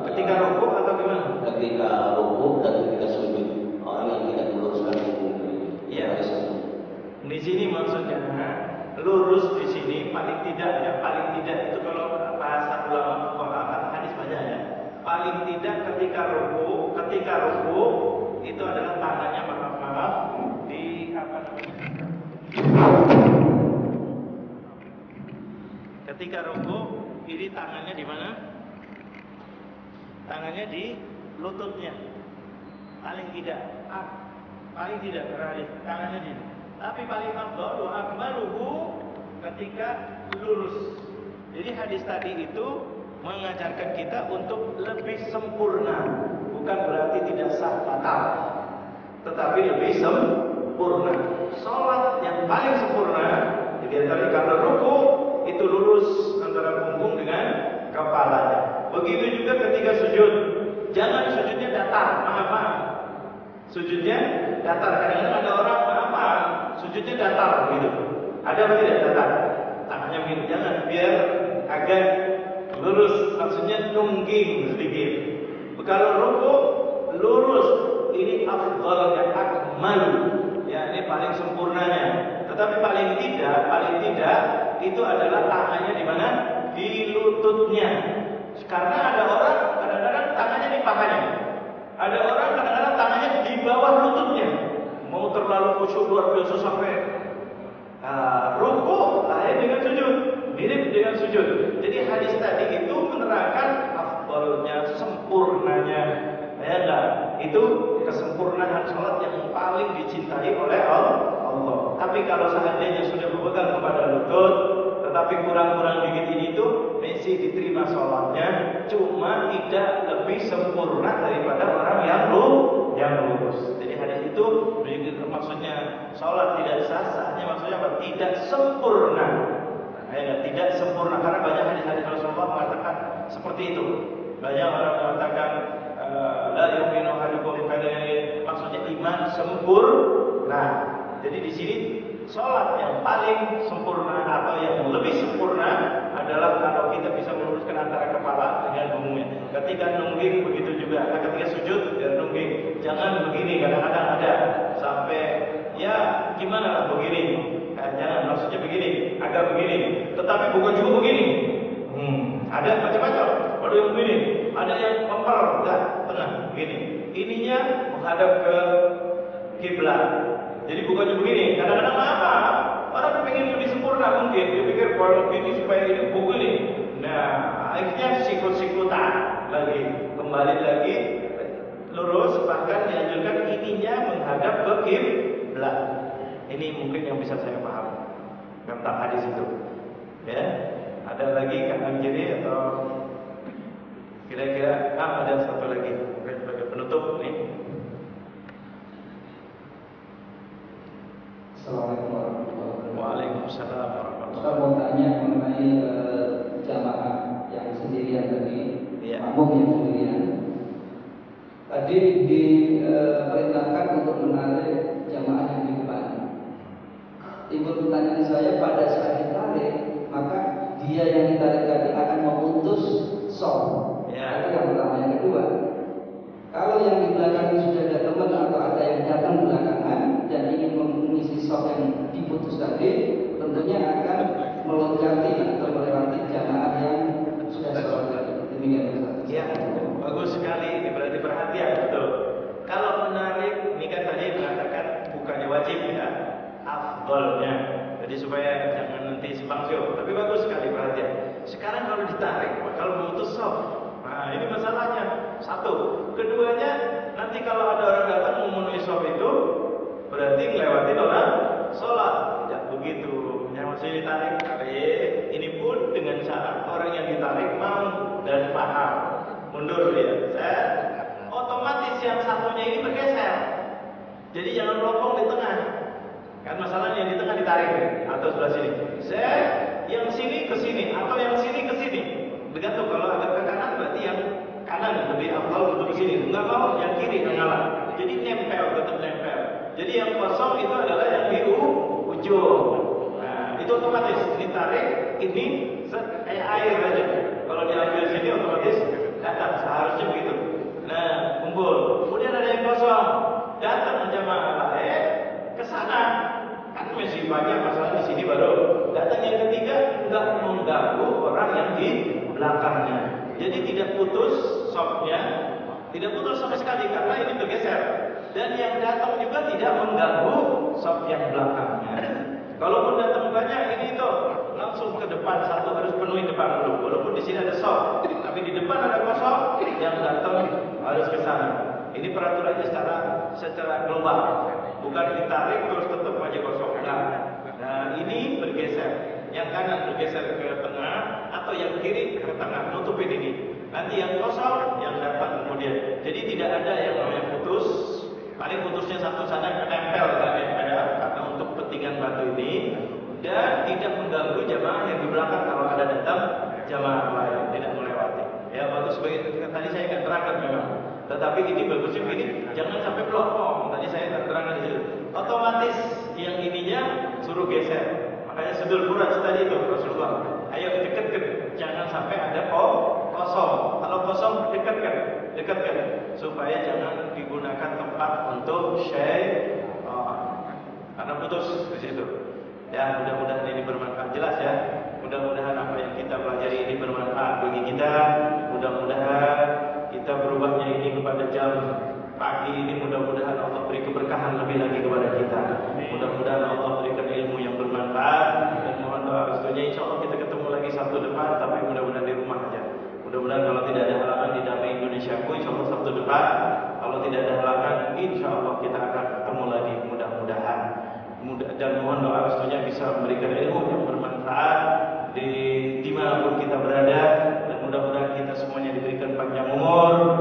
Ketika rukuk atau gimana? ketika rukuk dan ketika sujud orang yang tidak meluruskan punggung Iya. Harus Di sini maksudnya lurus di sini paling tidak ya paling tidak itu kalau bahasa ulama fuqaha hadis banyak ya. Paling tidak ketika ruku, ketika ruku itu adalah tangannya maaf maaf di apa? Ketika ruku, ini tangannya di mana? Tangannya di lututnya. Paling tidak, ah, paling tidak beralih tangannya di. Tapi paling afdal wa akmaluhu ketika lurus. Jadi hadis tadi itu mengajarkan kita untuk lebih sempurna, bukan berarti tidak sah batal, tetapi lebih sempurna. Salat yang paling sempurna, jadi tadi kalau ruku itu lurus antara punggung dengan kepalanya. Begitu juga ketika sujud, jangan sujudnya datar, maaf maaf. Sujudnya datar. Kadang-kadang ada orang maaf maaf, sujudnya datar gitu. Ada apa tidak datar? Tangannya begini, jangan biar agak lurus, maksudnya nungging sedikit. Kalau ruku lurus, ini afdalnya akmal. Ya, ini paling sempurnanya. Tetapi paling tidak, paling tidak itu adalah tangannya di mana? Di lututnya. Karena ada orang kadang-kadang tangannya di pahanya. Ada orang kadang-kadang tangannya di bawah lututnya. Mau terlalu khusyuk luar biasa sampai uh, ruku lain dengan sujud, mirip dengan sujud. Jadi hadis tadi itu menerangkan afdalnya, sempurnanya. Ya enggak? Itu kesempurnaan sholat yang paling dicintai oleh Allah. Tapi kalau seandainya sudah berpegang kepada lutut, tetapi kurang-kurang dikit ini itu masih diterima sholatnya, cuma tidak lebih sempurna daripada orang yang lu yang lurus. Jadi hadis itu maksudnya sholat tidak sah, sahnya maksudnya apa? Tidak sempurna. Ya, tidak sempurna karena banyak hadis-hadis Rasulullah mengatakan seperti itu. Banyak orang mengatakan la yu'minu ahadukum maksudnya iman sempurna. Jadi di sini sholat yang paling sempurna atau yang lebih sempurna adalah kalau kita bisa meluruskan antara kepala dengan punggungnya. Ketika nungging begitu juga. Nah, ketika sujud dan nungging, jangan begini. Kadang-kadang ada sampai ya gimana lah begini. Nah, jangan maksudnya begini, agak begini. Tetapi bukan juga begini. Hmm, ada macam-macam. Ada yang begini, ada yang mempel, enggak, tengah, begini. Ininya menghadap ke kiblat. Jadi bukannya begini, kadang-kadang apa? Orang pengen lebih sempurna mungkin, dia pikir kalau begini supaya ini begini. Nah, akhirnya sikut-sikutan lagi, kembali lagi lurus, bahkan dianjurkan ininya menghadap ke kiblat. Ini mungkin yang bisa saya paham tentang hadis itu. Ya, ada lagi kanan kiri atau kira-kira ah ada satu lagi mungkin sebagai penutup nih. Assalamualaikum warahmatullahi wabarakatuh. Waalaikumsalam warahmatullahi Ustaz mau tanya mengenai eh, jamaah yang sendirian tadi, Iya. makmum yang sendirian. Tadi diperintahkan untuk menarik jamaah yang di depan. Ibu pertanyaan saya pada saat ditarik, maka dia yang ditarik tadi akan memutus soft. Ya. Itu yang pertama. Yang kedua, kalau yang di belakang sudah ada teman atau ada yang datang belakangan dan ingin mengisi soft yang diputus tadi, tentunya akan meloncati atau melewati jamaah yang sudah sholat tadi. Demikian Ustaz. Ya, bagus sekali. Ini berarti perhatian betul. Kalau menarik, ini kan tadi mengatakan bukannya wajib ya, afdolnya. Jadi supaya jangan nanti simpang siur. Tapi bagus sekali perhatian. Sekarang kalau ditarik, kalau memutus soft. Nah, ini masalahnya. Satu. Keduanya, nanti kalau ada orang datang memenuhi soft itu, berarti ngelewatin orang sholat. Tidak begitu. Yang masih ditarik, tarik. Ini pun dengan syarat orang yang ditarik mau dan paham. Mundur dia. Saya otomatis yang satunya ini bergeser. Jadi jangan melopong di tengah. Kan masalahnya di tengah ditarik atau sebelah sini. Saya yang sini ke sini atau yang sini ke sini. Begitu kalau agak ke kanan berarti yang kanan lebih afdal untuk di sini. Enggak mau yang kiri ngalah. Jadi nempel tetap nempel. Jadi yang kosong itu adalah yang di ujung. Nah, itu otomatis ditarik ini kayak air aja. Kalau diambil sini otomatis datang seharusnya begitu. Nah, kumpul. Kemudian ada yang kosong. Datang jamaah lain ke sana. Kan masih banyak masalah di sini baru. Datang yang ketiga enggak mengganggu orang yang di belakangnya. Jadi tidak putus sopnya, tidak putus sama sekali karena ini bergeser. Dan yang datang juga tidak mengganggu sop yang belakangnya. Kalaupun datang banyak ini itu langsung ke depan satu harus penuhi depan dulu. Walaupun di sini ada sop, tapi di depan ada kosong, yang datang harus ke sana. Ini peraturannya secara secara global, bukan ditarik terus tetap aja kosong. Enggak. Nah ini bergeser. Yang kanan bergeser ke tengah atau yang kiri ke tengah. Nutupin ini. Nanti yang kosong yang datang kemudian. Jadi tidak ada yang namanya putus. Paling putusnya satu sana nempel ada karena untuk petingan batu ini. Dan tidak mengganggu jamaah yang di belakang kalau ada datang jamaah lain. Tidak melewati ya bagus sebagai tadi saya akan terangkan memang tetapi ini bagusnya begini jangan sampai pelopong tadi saya terangkan di otomatis yang ininya suruh geser Makanya sudul furat tadi itu Rasulullah. Ayo dekatkan, jangan sampai ada oh, kosong. Kalau kosong dekatkan, dekatkan supaya jangan digunakan tempat untuk share. Oh, karena putus di situ. Ya, mudah-mudahan ini bermanfaat jelas ya. Mudah-mudahan apa yang kita pelajari ini bermanfaat bagi kita. Mudah-mudahan kita berubahnya ini kepada jam pagi ini. Mudah-mudahan Allah beri keberkahan lebih lagi kepada kita. Mudah-mudahan Allah berikan ilmu yang bermanfaat. Dan mohon doa restunya. Insya Allah kita ketemu lagi Sabtu depan tapi mudah-mudahan di rumah aja. Mudah-mudahan kalau tidak ada halangan di Damai Indonesia ku insya Allah Sabtu depan. Kalau tidak ada halangan insya Allah kita akan ketemu lagi mudah-mudahan. Dan mohon doa restunya bisa memberikan ilmu yang bermanfaat berada dan mudah-mudahan kita semuanya diberikan panjang umur